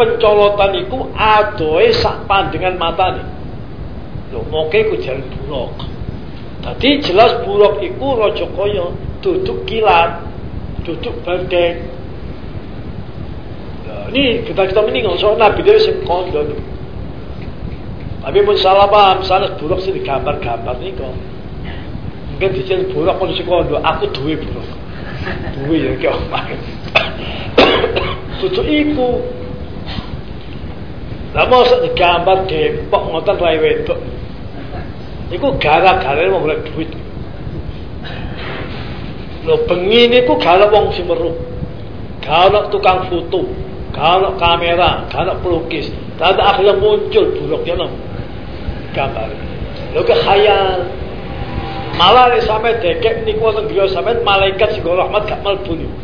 pencolotan iku adoe sak pandangan matane. Moke iku jalan buruk. Tadi jelas buruk iku raja kaya duduk kilat, duduk bandeng. Nah, ini kita kita meninggal soal Nabi dia sing kondo. Tapi pun salah paham, salah buruk sih digambar-gambar nih kok. Mungkin dicel buruk pun si kondo, aku duwe buruk. Duwe ya kau Tutu iku. Lah mosok digambar dempok ngoten rai wedok. Iku gara-gara boleh duit. Lho bengi niku gara wong sing weruh. Kalau tukang foto, kalau kamera, kalau pelukis, tadi akhirnya muncul buruknya loh gambar. Lho ke khayal. Malah sampai dekek niku wonten griya sampean malaikat sing rahmat gak mlebu niku.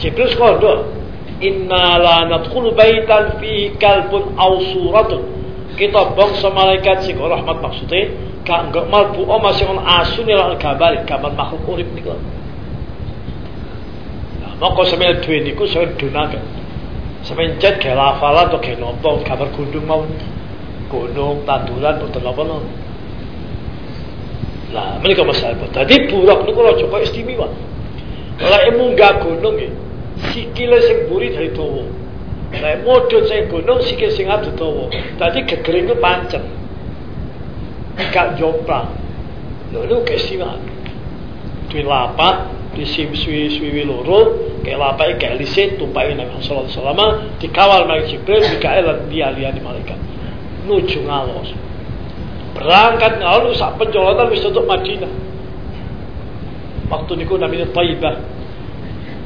Jibril kondo Inna la nadkhulu baitan fi kalbun aw suratun. Kita bangsa malaikat sing rahmat maksudnya gak enggak malbu oma sing ono asune lan gambar gambar makhluk urip niku. Nah, moko sampeyan duwe niku sampeyan dunaken. Sampeyan cet ge lafalan to ge nopo gambar gundung mau gunung, tanduran, boten apa no. Lah, menika masalah. Tadi burak niku raja kok istimewa. Lah munggah gunung nggih, sikile sing buri dari dawa. Lah modhot sing gunung sikil sing adu dawa. Dadi gegering ku pancet. Gak jomplang. Lho niku keistimewaan. Duwe lapak, di sim suwi-suwi loro, kayak lapak kayak lisit tumpaki Nabi alaihi wasallam dikawal malaikat Jibril, Mikael lan dia-dia di malaikat nuju ngalos. Berangkat ngalos sak pencolotan wis tutup Madinah. Waktu niku namanya Taibah.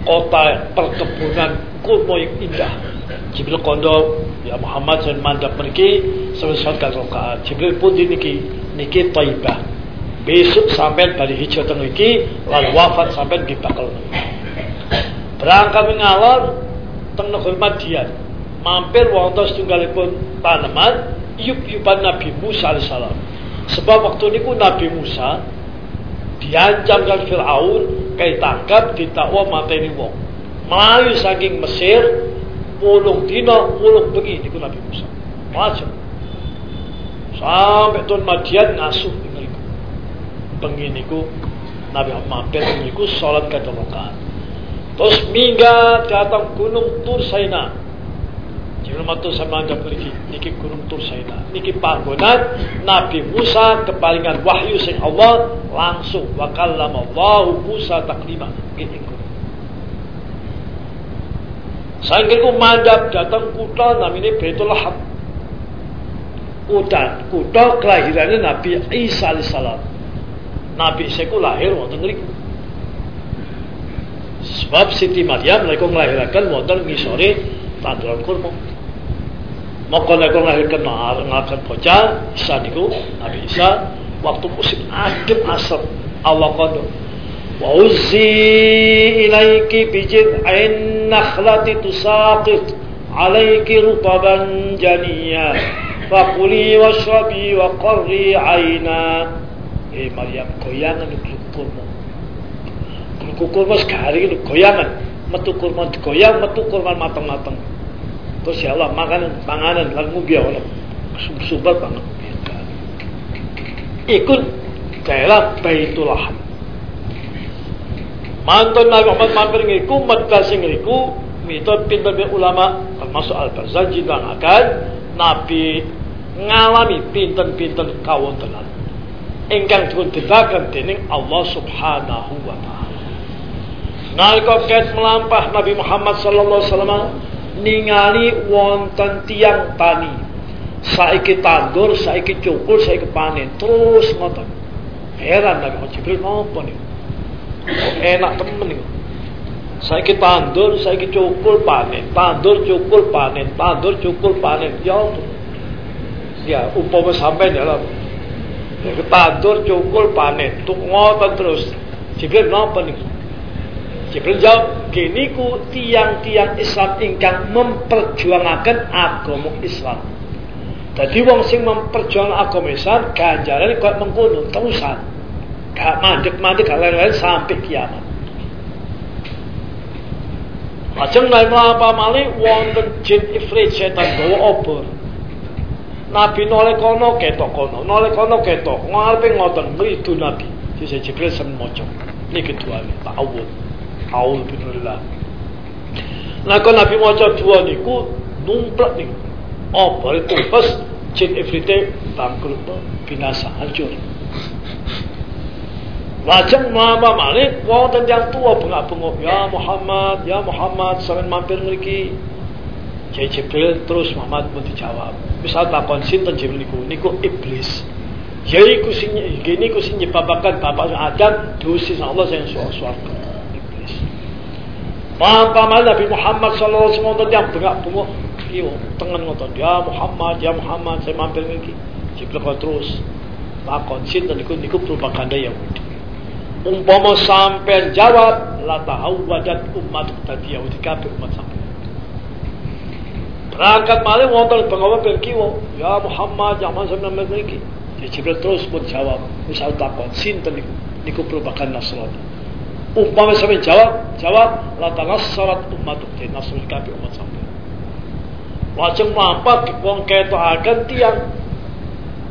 Kota perkebunan kurma yang indah. Jibril kondo ya Muhammad saya mandap meriki sebesar rakaat. Jibril pun di niki niki besok sampai dari hijau teng iki lalu wafat sampai di bakal. Berangkat mengalor teng negeri Madian. Mampir wonten setunggalipun tanaman yup-yupan Nabi Musa alaihissalam sebab waktu niku Nabi Musa diancam kan Fir'aun kayak tangkap ditakwa mateni wong. Melayu saking Mesir pulung dino pulung bengi niku Nabi Musa macam sampai tuan Madian ngasuh niku Nabi mampir niku salat kadang rakaat. Terus mingga datang gunung Tur Saina. Jibril matu sama anda pergi niki gunung Tur Saina. Niki panggonan Nabi Musa kepalingan wahyu sing Allah langsung wa kallama Allah Musa taklima. Niki Sangking mandap datang kota namanya Baitul Lahab. Kota, kota kelahirannya Nabi Isa alaihissalam. Nabi Isa ku lahir wonten mriku. Sebab Siti Maryam lek nglahiraken wonten ngisore tanduran kurma. Maka lek nglahirkan ngakan bocah Isa niku Nabi Isa waktu musim adem asap Allah kono ilaiki bijid'in nakhlati tusaqit alaiki rutaban janiyya fakuli washrabi wa qarri aina eh Maryam goyangan itu kurma Kuku kurma metu kurma digoyang metu kurma matang-matang terus ya Allah makanan panganan lan ngubi Allah. Sumber banget. Ikut daerah Baitul Mantan Nabi Muhammad mampir ngiku, medal sing ngiku, mitot pinter ulama termasuk Al-Barzanji dan akan Nabi ngalami pinter-pinter kawontenan ingkang dipun dedakan dening Allah Subhanahu wa taala. Nalika ket melampah Nabi Muhammad sallallahu alaihi wasallam ningali wonten tiang tani. Saiki tandur, saiki cukul, saiki panen, terus ngoten. Heran Nabi Muhammad Jibril napa niku? Enak temen niku. Saiki tandur, saiki cukul panen, tandur cukul panen, tandur cukul panen. Ya. Ya, umpama sampai dalam Ketandur cukul panen, tuk ngotot terus. Jibril napa nih? Jibril jawab, gini ku tiang-tiang Islam ingkang memperjuangkan agama Islam. Jadi wong sing memperjuangkan agama Islam ganjaran kok mengkono terusan. Gak mandek-mandek gak lain-lain sampai kiamat. Lajeng lain apa malih wonten jin ifrit setan gawa obor. Nabi noleh kono ketok kono, noleh kono ketok. Ngarepe ngoten mridu Nabi. Sisa Jibril sen maca. Niki duane ta'awud. A'udzu billah. Nah kalau Nabi maca dua niku numplak niku. Bari tumpes jin ifrite bangkrut binasa hancur. Lajeng mama malik wonten yang tua bengak-bengok. Ya Muhammad, ya Muhammad sampeyan mampir mriki. Jai Jibril terus Muhammad pun dijawab. Misal takon sinten Jibril niku? Niku iblis. Jadi sing gini ku sing nyebabakan bapak Adam dosis Allah sing swarga iblis. Paham Nabi Muhammad sallallahu alaihi wasallam yang bengak-bengok. Iyo tengen ngotot ya Muhammad ya Muhammad saya mampir lagi Jibril kau terus takon sinten niku? Niku propaganda Yahudi umpama sampai jawab la tahawwadat umat tadi Yahudi kabeh umat sampai Berangkat malam wonten pengawa berkiwo. Ya Muhammad jangan sampai nama iki. Ya Jibril terus pun jawab. Misal takon sinten niku niku perubahan Nasrani. Umpama sampai jawab, jawab la tanassarat ummatuk di Nasrani kabeh umat sampai. Lajeng mlampat wong akan tiang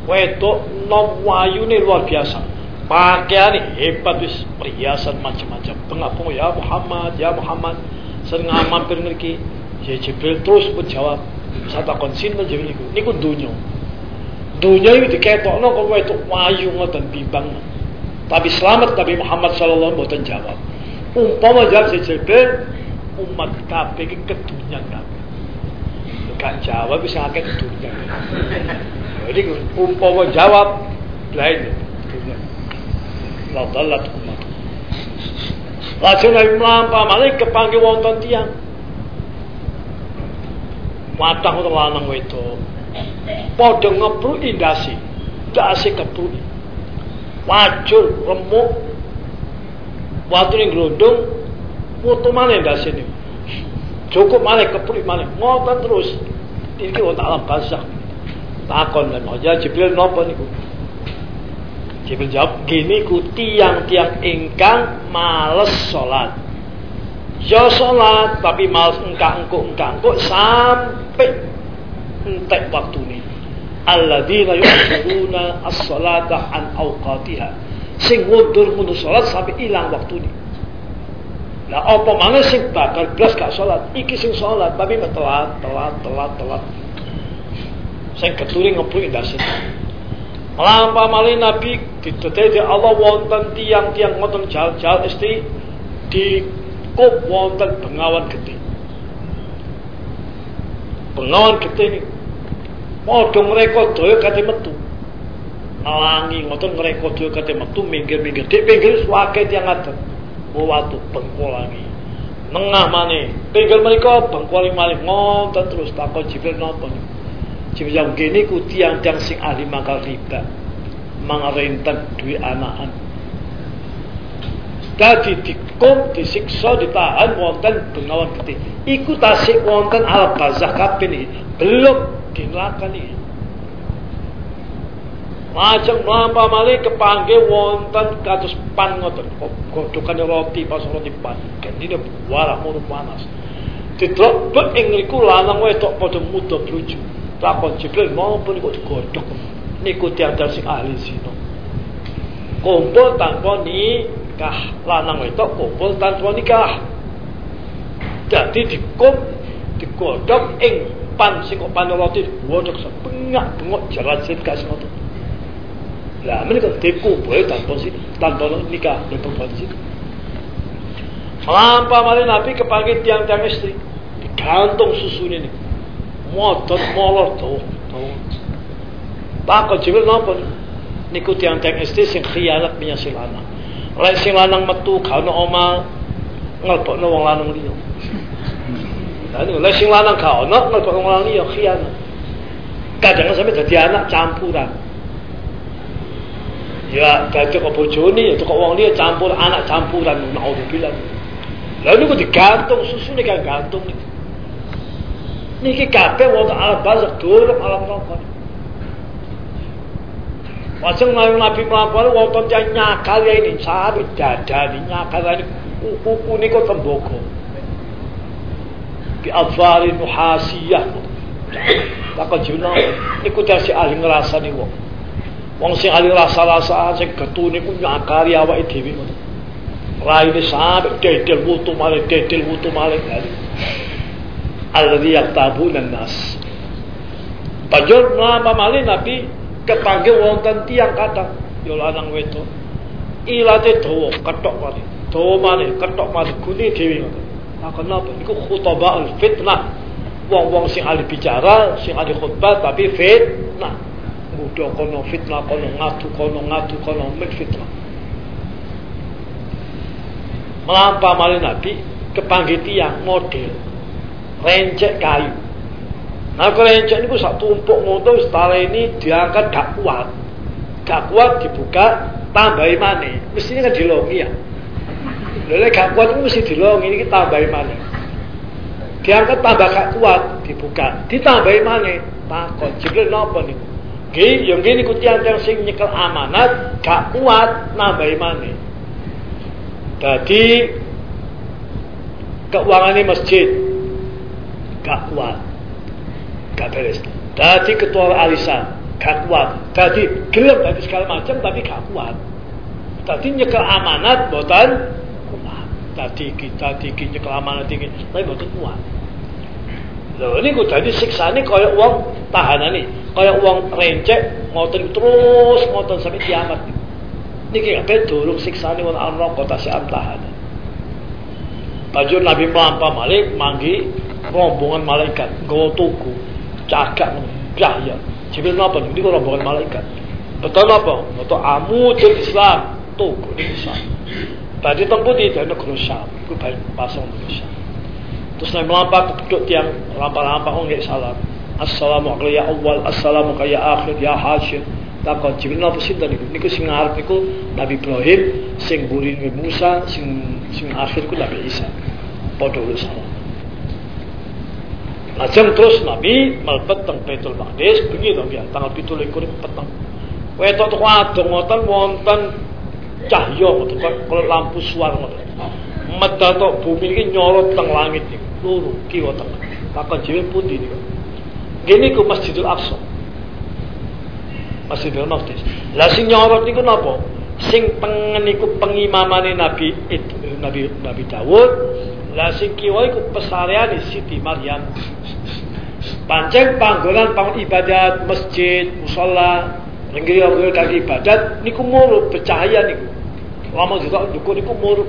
wedok nom wayune luar biasa. Pakaian hebat wis perhiasan macam-macam. Tengah ya Muhammad, ya Muhammad. Sering mampir ngriki Ya Jibril terus menjawab. Saya takon sinten Jibril niku. Niku dunya. Dunya itu diketokno kok itu wayu ngoten bimbang. Tapi selamat Nabi Muhammad sallallahu alaihi wasallam jawab. Umpama jawab si Jibril umat kabeh iki kedunya kabeh. Kan jawab bisa akeh kedunya. Jadi umpama jawab lain dunya. La dalat umat. Lajeng Nabi melampah malih kepanggil wonten tiang Watang lanang itu padha ngepruki ndasi. Ndase kepruki. wajur remuk. Waktu ini gelondong foto mana yang sini cukup mana kepulih mana ngotot terus. Ini wonten alam barzakh. Takon dan aja Jibril napa niku Jibril jawab gini ku tiang-tiang ingkang males salat ya salat tapi males engkang engko engkang engko sampai entek waktu ini alladzina yu'khiruna as-salata an awqatiha sing mundur-mundur salat sampai hilang waktu ini Lah apa mana sing bakal blas gak salat? Iki sing salat tapi telat, telat, telat, telat. Sing keturi ndasen. Melampa malih Nabi ditete Allah wonten tiang-tiang ngoten jal-jal istri di kup wonten bengawan gede. Bengawan gede ini Padha mereka daya kate metu. Nalangi ngoten mereka daya kate metu minggir-minggir. Dik pinggir suwake tiang ngaten. Watu bengkolangi. Nengah maneh. Pinggir mereka bengkolangi malih ngoten terus takon Jibril napa yang gini ku tiang-tiang sing ahli mangkal riba. Mangrenten duwe anakan. Dadi dikum disiksa ditahan wonten bengawan gede. Iku tasik wonten al kabeh niki. Belum dinlakan iki. Lajeng mlampah malih kepanggih wonten kados pan ngoten. Godhokan roti pas roti pan. Kendine warak muru panas. Didelok bek ing niku lanang wedok padha muda bruju. Takon Jibril napa niku digodhog. Niku tiang sing ahli zina. Kumpul tanpa nikah. Lanang wedok kumpul tanpa nikah. Jadi dikum digodhog ing pan sing kok pan roti wojok sepengak bengok jerat sit kas ngoten. Lah menika dikumpul tanpa sih tanpa nikah di situ. Melampah malah Nabi kepanggil tiang-tiang istri digantung susunya ini. Modot molor tuh tuh. Takut Jibril napa niku tiang-tiang istri sing khianat punya si lanang. Lek si lanang metu kana oma ngelpokno wong lanang liya. Niku lek sing lanang gak ono ngelpokno wong lanang liya khianat. Kadang sampai jadi anak campuran. Ya, dadi kok bojone ya kok wong liya campur anak campuran naudzubillah. Lalu niku digantung susune kan gantung. Niki kabeh wonten alam barzakh durung alam neraka. Wajeng lalu Nabi melampau wonten yang nyakal ya ini sahabat dadani nyakal ini kuku niku tembogo. Bi adfari nuhasiyah. Lakon juna niku dasi ahli ngrasani wong. Wong sing ahli rasa-rasaan sing getu niku nyakali awake dhewe ngoten. Raine sampe dedel wutu malih dedel wutu malih kali. Alladzi yaktabuna nas. Banjur nama malih Nabi kepanggil wonten tiang kata yo lanang wedok. Ilate dawa ketok malih. Dawa malih ketok malih gune dhewe ngoten. Nah kenapa? Iku khutbah fitnah. Wong-wong sing ahli bicara, sing ahli khutbah tapi fitnah. Mudah kono fitnah kono ngadu kono ngadu kono mit fitnah. Melampah malih Nabi kepanggih tiang model rencek kayu. Nah rencek ini sak tumpuk ngono wis ini diangkat gak kuat. Gak kuat dibuka tambahi mana? Mestinya kan dilongi ya. Lha gak kuat mesti dilongi ini tambahi mana? Diangkat tambah gak kuat dibuka, ditambahi mana? Takon Jibril napa niku? Nggih, yang gini ku tiang-tiang sing nyekel amanat gak kuat nambahi mana? Jadi keuangannya masjid gak kuat, gak beres. Jadi ketua alisan gak kuat. Jadi gelap dari segala macam tapi gak kuat. Tadi nyekel amanat botan kuat. Tadi kita tinggi nyekel amanat tinggi tapi botan kuat. Loh ini gue jadi siksa ini kayak uang tahanan nih, kayak uang rencek ngotot terus ngotot sampai kiamat. Niki kabeh durung siksane wong ana kota si tahanan. Banjur Nabi melampah malik manggi rombongan malaikat nggawa tugu cagak cahya. Jibril napa niku rombongan malaikat. Betul apa? Betul amudul Islam tugu di Islam. Tadi tempuh di negeri Syam, iku baik pasang negeri Syam. Terus Nabi melampah keduduk tiang lampah-lampah oh nggak salam. Assalamualaikum ya awal, assalamualaikum ya akhir, ya hasyir. takon Jibril napa sinten niku niku sing ngarep niku Nabi Ibrahim sing buri Musa sing sing akhir ku Nabi Isa padha sama Lajeng terus Nabi melebet teng Baitul Maqdis bengi to ya tanggal 17 peteng. Wetok tok wadon ngoten wonten cahya ngoten kalau lampu suar ngoten. Medal tok bumi iki nyorot teng langit niku loro kiwa tengah. Takon dhewe pundi niku. Gini ku Masjidil Aqsa. Masjidil Maqdis. Lah sing nyorot niku napa? Sing pengen iku pengimamane Nabi itu Nabi Nabi Dawud lah sing kiwa iku pesareane Siti Maryam. Pancen panggonan pang ibadat masjid, musala, nenggiri kaki ibadat niku murup bercahaya niku. Lama juga niku niku murup.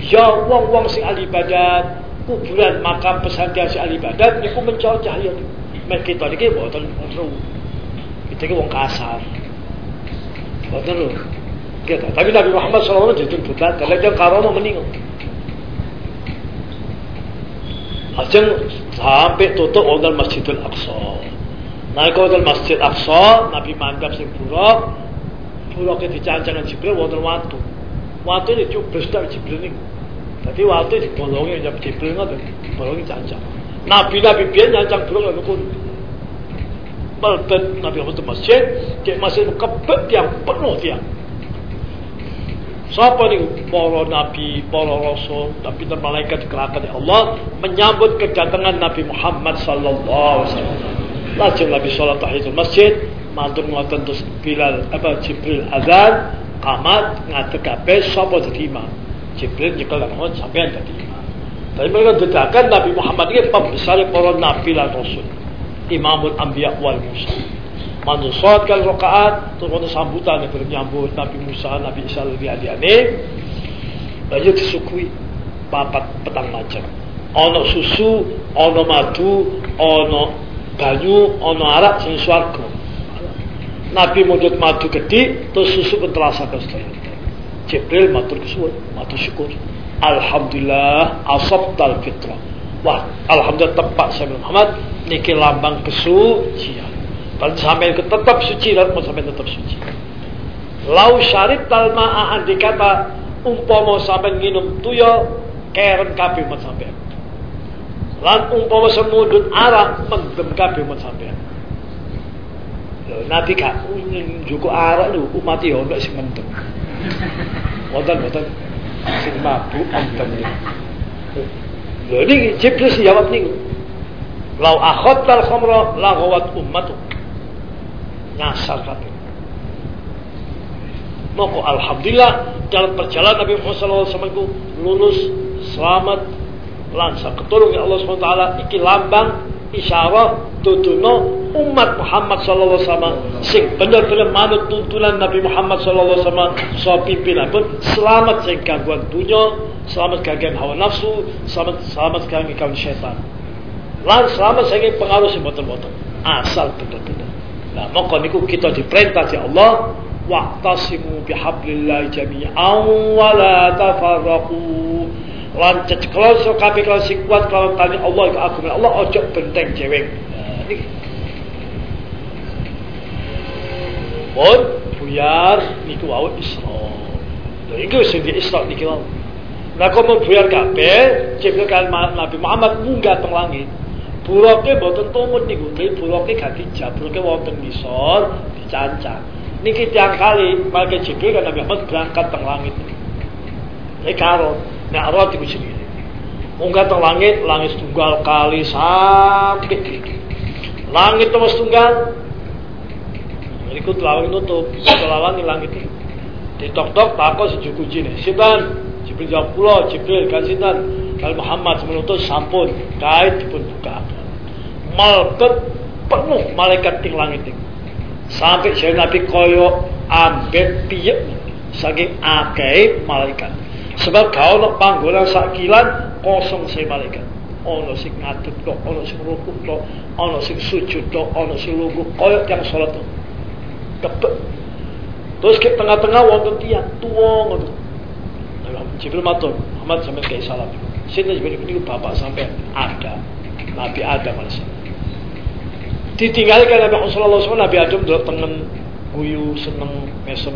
Ya wong-wong sing ahli ibadat, kuburan makam pesantren sing ahli ibadat niku mencari cahaya niku. Mek kita niki mboten ngono. Kita iki wong kasar. Mboten lho. Tapi Nabi Muhammad SAW jadi bukan, kalau dia karena meninggal. Ajeng sampai tutup wonten Masjidil Aqsa. Naik wonten Masjid Aqsa, Nabi mandap sing buruk, buruk dicancangan Jibril wonten watu. Watu ini cukup besar Jibril ini. Jadi watu dibolongi jam Jibril ngoten, bolongi cancang. Nabi Nabi biar nyancang buruk ngoten pun. Melbet Nabi Muhammad masjid, cek masjid kebet yang penuh tiang. Siapa ni para nabi, para rasul, tapi dan malaikat dikerahkan oleh Allah menyambut kedatangan Nabi Muhammad sallallahu alaihi wasallam. Lajeng Nabi salat tahiyatul masjid, matur ngoten terus Bilal apa Jibril azan, qamat ngadeg kabeh sapa dadi imam. Jibril nyekel nang sampean dadi imam. Tapi mereka dedakan Nabi Muhammad ini pembesar para nabi dan rasul. Imamul Anbiya wal Musa manusot kal rokaat terus ada sambutan yang menyambut Nabi Musa Nabi Isa lebih adik-adik banyak disukui papat petang macam. Ono susu ono madu ono banyu ono arak sing swarga. Nabi mujud madu gede terus susu pun terasa sedaya Jibril matur kesuwun matur syukur. Alhamdulillah asab tal fitrah. Wah, Alhamdulillah tepat saya Muhammad niki lambang kesucian kalau sampai tetap suci mau sampai tetap suci. Lau syarib talma andai kata umpama sampai minum tuyo keren kafe mau sampai. Lan umpama semudut arak mendem kafe mau sampai. Nanti kak juga arak lu umat yo ndak sing mendem. Wonten wonten sing mabuk mendem. Lho ini Jibril jawab nih. Lau akhot tal khamra lagawat ummatuk nyasar kabeh. Moko alhamdulillah dalam perjalanan Nabi Muhammad SAW lulus selamat lancar ketulung ya Allah SWT iki lambang isyarah tutuno umat Muhammad sallallahu alaihi wasallam. Sing bener-bener manut tuntunan Nabi Muhammad sallallahu alaihi so pimpinan pun selamat sing gangguan dunia selamat gangguan hawa nafsu selamat selamat gangguan syaitan lan selamat sing pengaruh sing boten-boten. Asal bener-bener Nah, maka niku kita diperintah ya Allah waqtasimu bihablillah jami'an wa la tafarraqu. Lan ceceklo so kabeh kalau sing kuat kalau tani Allah iku aku Allah ojo benteng cewek. Pun buyar niku wau Isra. Lha iku sing di Isra niki wau. Lah kok mau buyar kabeh, Jibril kan Nabi Muhammad munggah teng langit. Buroke mboten tumut niku, nggih buroke gak dijabruke wonten ngisor, dicancang. Niki tiang kali mangke Jibril kan Nabi Muhammad berangkat teng langit. Nek karo nek arwah iku sendiri. Munggah teng langit, langit tunggal kali sampai. Langit nomor tunggal. Niku telawang nutup, telawang langit iki. Ditok-tok takon sejuk kujine. Sinten? Jibril jawab kula, Jibril kan sinten? Kalau Muhammad menutus sampun kait dipun buka. Malket penuh malaikat ting langit ting. Sampai saya Nabi koyo ambek piyek saking akeh malaikat. Sebab kau nak panggonan sakilan kosong saya malaikat. Ono sing ngadep tok, ono sing rukuk tok, ono sing sujud tok, ono sing lungguh koyo yang salat tok. Terus ke tengah-tengah wonten tiang tua ngono. Jibril matur, Muhammad sampai kayak salam. Sini sebenarnya ini bapak sampai ada Nabi Adam alaihissalam. Ditinggalkan Nabi Muhammad SAW Nabi Adam dulu tengen guyu seneng mesem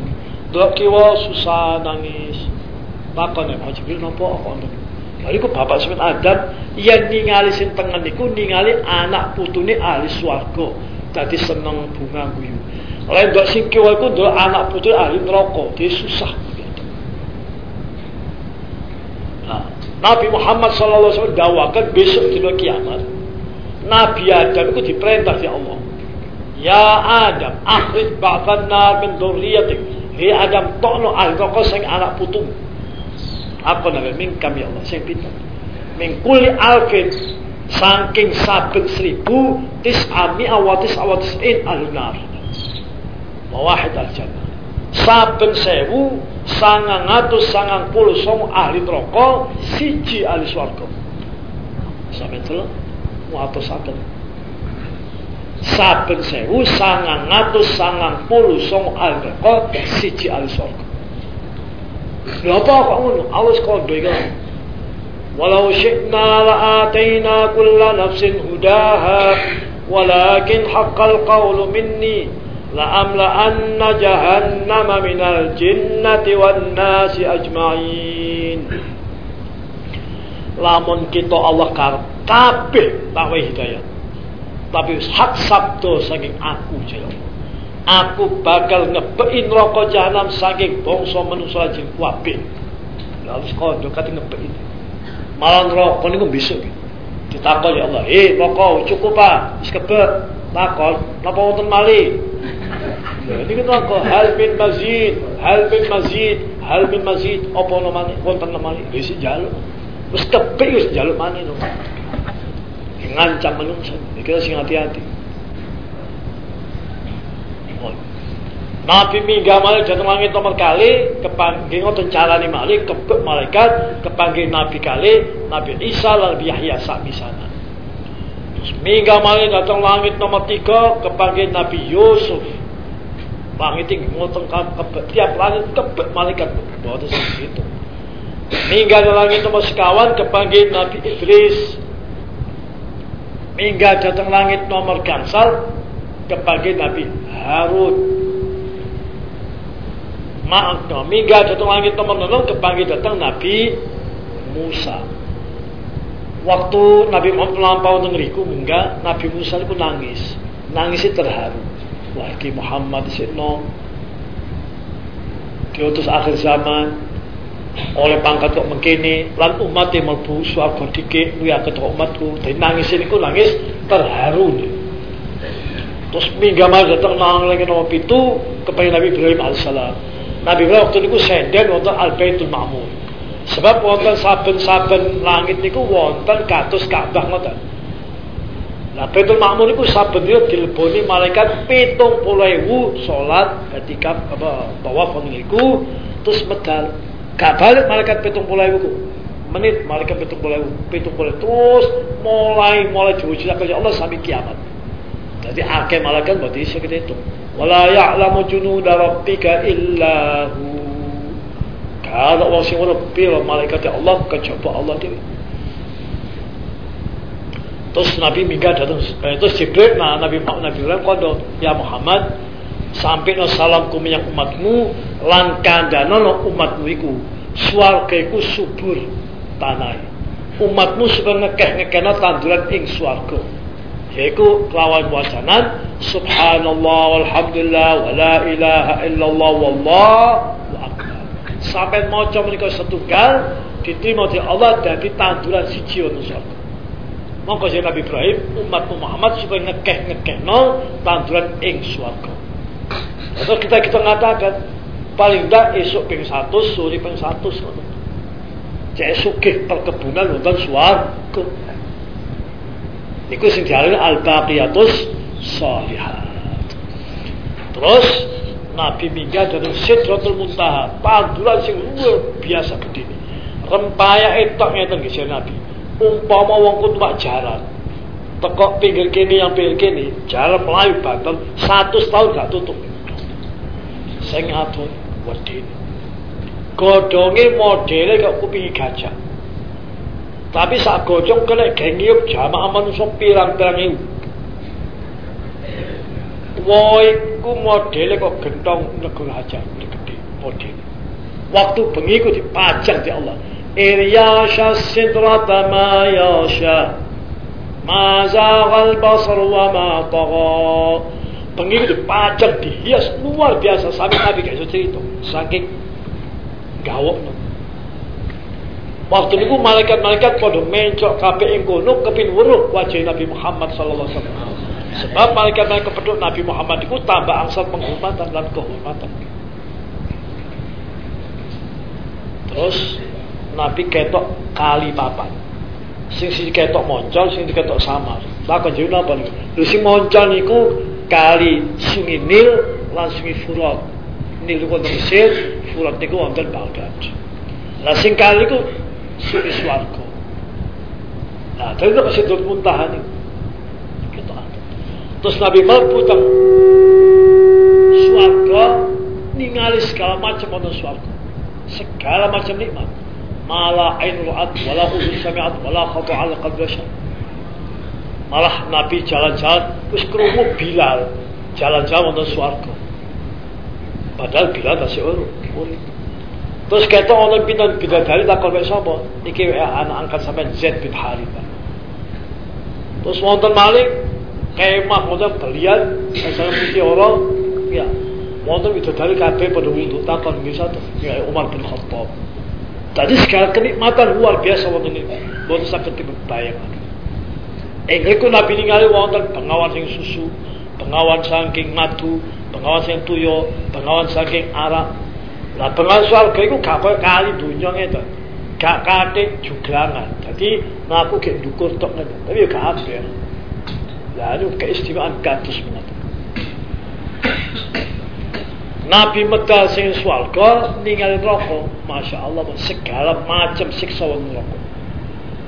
delok kiwa susah nangis takon ya Pak Jibril napa kok ngoten Lalu ku bapak sebut Adam yang ningali sing tengen niku ningali anak putune ahli swarga. Dadi seneng bunga guyu. Lain ndok sing kiwa iku anak putu ahli neraka, dia susah. Nah, Nabi Muhammad sallallahu alaihi wasallam dawakan besok di kiamat. Nabi Adam itu diperintah ya Allah. Ya Adam, akhrij ba'dan nar min dzurriyyatik. Hei Adam, tokno ahli neraka sing anak putumu apa nama min kami Allah sing pinter min kulli alfin saking saben seribu tis'ami awatis awatis in alunar wahid al jannah saben sewu sangang atus sangang puluh song ahli neraka siji ahli swarga sampai telu atus saben saben sewu sangang atus sangang puluh song ahli neraka siji ahli swarga Lha apa kok ngono? Awas kondo iku. Walau syi'na la'ataina kulla nafsin hudaha walakin haqqal qawlu minni jahannama minal jinnati wan nasi ajma'in. Lamun kita Allah karep kabeh tak hidayah. Tapi hak sabdo saking aku jero aku bakal ngebein rokok jahanam saking bangsa manusia jin kabeh. Lalu sekolah kate ngebein. Malah rokok niku besok. Ditakon ya Allah, "Eh, rokok cukup Pak, wis kebek." Takon, "Napa wonten mali?" Ya, ini kita kok hal bin mazid, hal bin mazid, hal bin mazid, apa namanya, wonten namanya, wis jaluk. Wis kebek wis jaluk mana no. Ngancam menungso, iki sing hati-hati. Nabi mingga malih datang langit nomor kali kepanggih ngoten carane malih kebek malaikat kepanggih Nabi kali Nabi Isa lan Yahya sami sana. Terus mingga malih datang langit nomor tiga kepanggih Nabi Yusuf. Langit tinggi ngoten kebek tiap langit kebek malaikat. Boten itu. Mingga langit nomor sekawan kepanggih Nabi Idris. Mingga datang langit nomor gansal kepanggih Nabi Harun. Maaf no mingga datang langit nomor nomor kepanggil datang Nabi Musa. Waktu Nabi Muhammad melampau ngeriku mingga Nabi Musa itu nangis. Nangisnya terharu lagi Muhammad sino diutus akhir zaman oleh pangkat kok mengkini lan umat yang melbu suarga dike lu ketua umatku dan nangis ini ku nangis terharu nih. terus mingga malam datang nang lagi nomor itu kepada Nabi Ibrahim alaihissalam Nabi Ibrahim waktu itu senden wonten Al Baitul Ma'mur. Sebab wonten saben-saben langit niku wonten kados Ka'bah ngoten. Nah, Baitul Ma'mur niku saben dina dileboni malaikat 70.000 salat ketika apa tawaf niku terus medal. Gak balik malaikat 70.000 ku. Menit malaikat 70.000, 70 terus mulai mulai diuji Allah sampai kiamat. Jadi akeh malaikat berarti iso hitung. Wala ya'lamu junuda rabbika illa hu. Kada Allah sing pira malaikat Allah kejaba Allah dhewe. Terus Nabi minggat datang eh, terus Jibril nah Nabi Nabi Ibrahim kondo ya Muhammad sampai no salamku menyang umatmu lan kandhana no umatmu iku swarga iku subur tanah. Umatmu supaya ngekeh-ngekena tanduran ing swarga yaitu kelawan wacanan subhanallah walhamdulillah wa la ilaha illallah wallahu akbar. Sampai maca menika setunggal diterima oleh Allah dadi tanduran siji wonten surga mongko sing Nabi Ibrahim umat Muhammad supaya ngekeh-ngekehno tanduran ing swarga Terus kita kita mengatakan paling tidak esok ping 100 sore ping 100 Cek sugih perkebunan wonten swarga Iku sing diarani al-baqiyatus shalihat. Terus Nabi minggat dari Sidratul Muntaha, pandulan sing luar biasa gede. Rempaya etok ngeten Nabi. Umpama wong ku tuwak jaran. Tekok pinggir kene yang pinggir kene, jalan melayu batal 100 tahun gak tutup. Sing atur wedine. Godhonge modele kok kupingi gajah. Tapi saat gojong kena gengiup jamaah manusia pirang-pirang itu. Woi iku modele kok gentong negara hajar gede waktu bengi ku dipajang di Allah Sidrata ma yasha ma zaghal basar wa ma tagha bengi ku dipajang dihias luar biasa sampai Nabi kayak cerita saking gawoknya Waktu itu malaikat-malaikat pada mencok kabeh ing kono kepin weruh wajah Nabi Muhammad sallallahu alaihi wasallam. Sebab malaikat-malaikat penduduk Nabi Muhammad itu tambah angsal penghormatan dan kehormatan. Terus Nabi ketok kali papan. Sing sing ketok moncol, sing ketok samar. Takon jauh napa niku? Lho sing moncol niku kali sungai Nil lan sungai Furat. Nil niku wonten Mesir, Furat niku wonten Baghdad. Lah sing kali niku sungai swarga. Nah, tapi itu Sidratul Muntaha niku. Terus Nabi mlebu teng swarga ningali segala macam wonten swarga. Segala macam nikmat. Mala ain ru'at wala udhun sami'at khata ala qalbi bashar. Malah Nabi jalan-jalan terus krungu Bilal jalan-jalan wonten swarga. Padahal Bilal tasih urip. Terus kita orang pindah bidadari takon mek sapa? Iki anak angkat sampean Zaid bin Harithah. Terus wonten Malik kemah wonten belian saya putih orang ya wonten bidadari kabeh pada wudu takon tuh ya Umar bin Khattab. Tadi segala kenikmatan luar biasa wonten ini. Boten saged dibayangkan. Eh iku Nabi ningali wonten pengawan sing susu, pengawan saking madu, pengawan sing tuyo, pengawan saking arak, Lah pengal swarga iku gak koyo kali donya ngene Gak kate juglangan. Dadi ngaku gek ndukur tok ngene. Tapi ya gak abeh. Lah itu keistimewaan kados menawa. Nabi medal sing swarga ningali neraka, Masya Allah segala macam siksa wong neraka.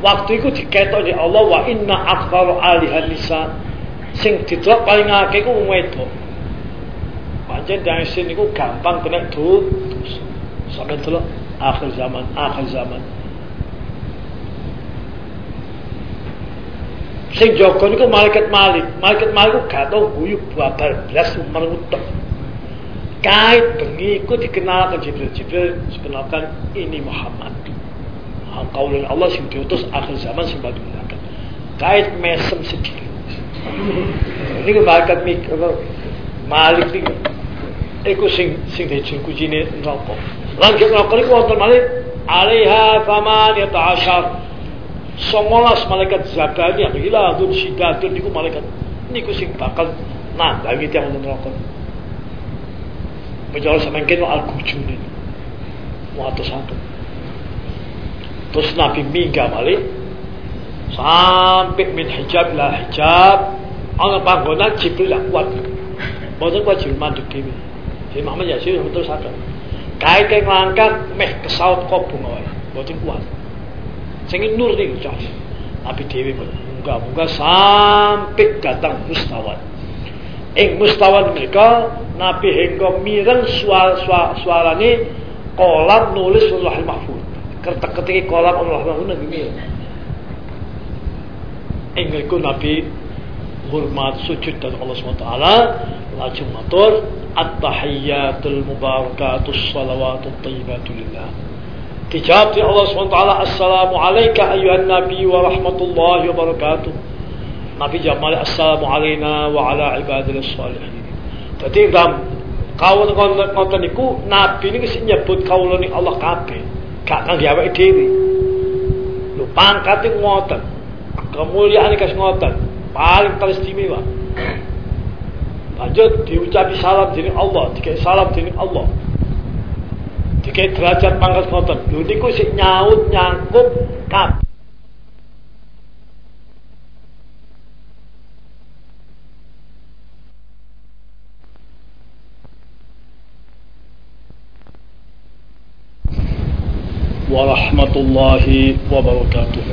Waktu itu diketok di Allah wa inna akbaru alihan nisa sing didelok paling akeh ku wedok. Pancen dari sini ku gampang kena tuh sampai delok akhir zaman, akhir zaman. Sing jaga niku malaikat Malik. Malaikat Malik ku gak tau guyu babar blas utek. Kait bengi ku dikenalkan Jibril. Jibril dikenalkan ini Muhammad. Kaulun Allah sing diutus akhir zaman sing gunakan. Kait mesem sedikit. Ini ku malaikat Malik niku iku sing sing dicing kujine neraka. Lan nek neraka iku wonten malih alaiha thamaniyata asyar. Songolas malaikat Zabaniyah ila dun sidatun niku malaikat niku sing bakal nandangi tiang wonten neraka. Menjauh semangkin al-kujune. Muatus satu. Terus Nabi mingga malih sampai min hijab lah hijab ana panggonan Jibril lah kuat. Boten kuat Jibril mandek dhewe. Jadi Muhammad Yasir betul sadar. Kait yang langkat meh kesaut kobong wae. Boten kuat. Sing nur niku. Tapi dhewe muga-muga sampai datang mustawan. Ing mustawan mereka Nabi hingga mireng suara suara suarane kolam nulis Allahul Mahfud. Kertek-ketiki kolam Allahul Mahfud nabi mireng. Ing iku Nabi hormat sujud dan Allah SWT lajeng matur at-tahiyyatul mubarakatus salawatut thayyibatu lillah dijawab di Allah SWT assalamu alayka ayuhan nabi wa rahmatullahi wa barakatuh Nabi jawab assalamu alayna wa ala ibadillah salihin. Jadi dalam kawan konten niku nabi ini sing nyebut kaulane Allah kabeh. Gak kangge awake dhewe. Lho pangkate ngoten. Kemuliaan kas ngoten. Paling teristimewa. Lanjut diucapi salam dari Allah dikai salam dari Allah. Dikai derajat pangkat ngoten. Lho niku sik nyaut nyangkup kap ورحمة الله وبركاته.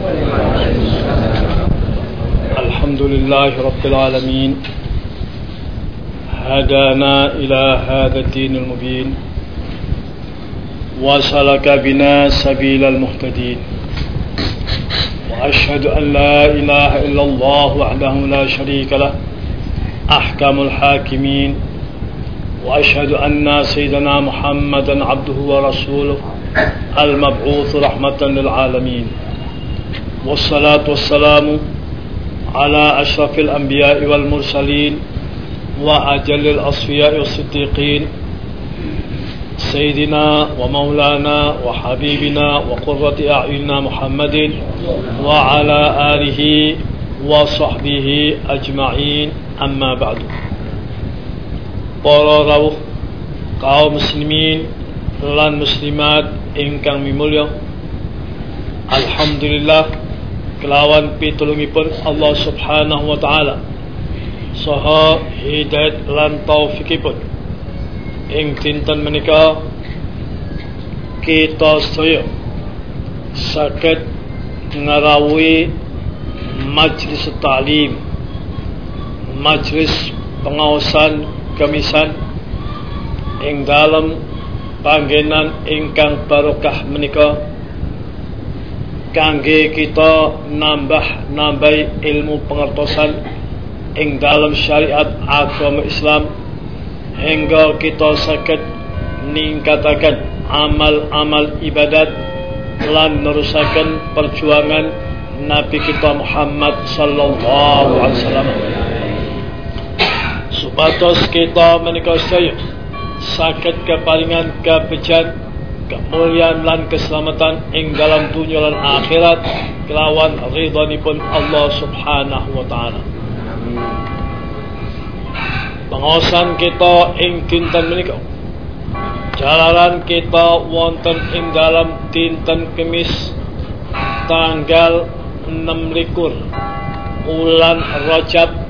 الحمد لله رب العالمين. هدانا إلى هذا الدين المبين. وسلك بنا سبيل المهتدين. وأشهد أن لا إله إلا الله وحده لا شريك له. أحكم الحاكمين. وأشهد أن سيدنا محمدا عبده ورسوله. المبعوث رحمة للعالمين. والصلاة والسلام على أشرف الأنبياء والمرسلين وأجل الأصفياء والصديقين. سيدنا ومولانا وحبيبنا وقرة أعيننا محمد وعلى آله وصحبه أجمعين. أما بعد. rawuh kaum muslimin lan muslimat ingkang mimulya Alhamdulillah kelawan pitulungipun Allah Subhanahu wa taala. Saha hidayat lan taufikipun. Ing dinten menika kita sedaya saged ngarawuhi majlis ta'lim majlis pengawasan kemisan ing dalam panggenan ingkang barokah menika. Kangge kita nambah nambai ilmu pengertosan ing dalam syariat agama Islam hingga kita sakit ningkatakan amal-amal ibadat lan nerusakan perjuangan Nabi kita Muhammad sallallahu alaihi wasallam. Supados kita menika sedaya saged keparingan kebejan kemuliaan lan keselamatan ing dalam dunia lan akhirat. Kelawan ridhanipun Allah Subhanahu wa taala. Pengawasan kita ing dinten menika. Jalaran kita wonten ing dalam dinten Kemis tanggal 6 likur. Ulan Rajab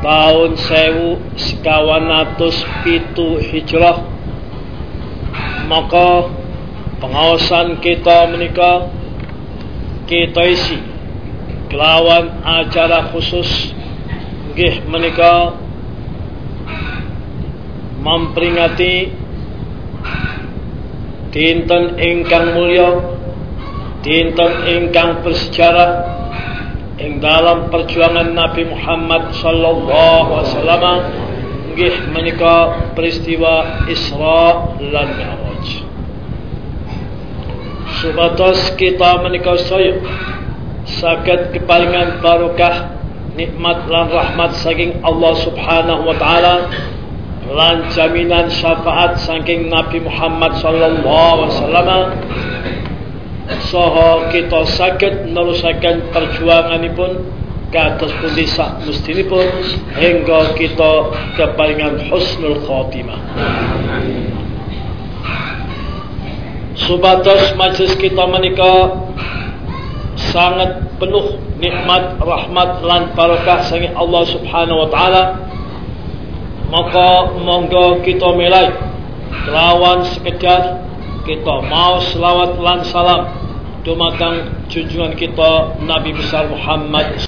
tahun sewu sekawan pitu hijrah. Maka pengawasan kita menikah kita isi kelawan acara khusus. Gih menikah memperingati dinten ingkang mulia dinten ingkang bersejarah ing dalam perjuangan Nabi Muhammad sallallahu alaihi wasallam nggih menika peristiwa Isra lan Mi'raj. Subatos kita menika saya saged kepalingan barokah nikmat lan rahmat saking Allah Subhanahu wa taala lan jaminan syafaat saking Nabi Muhammad sallallahu alaihi wasallam saha kita saged nerusaken perjuanganipun kados pundi sak mestinipun hingga kita keparingan husnul khotimah. Subatos majlis kita menika sangat penuh nikmat, rahmat lan barakah sangi Allah Subhanahu wa taala. Maka monggo kita melai kelawan sekedar kita mau selawat lan salam. Dumateng junjungan kita Nabi besar Muhammad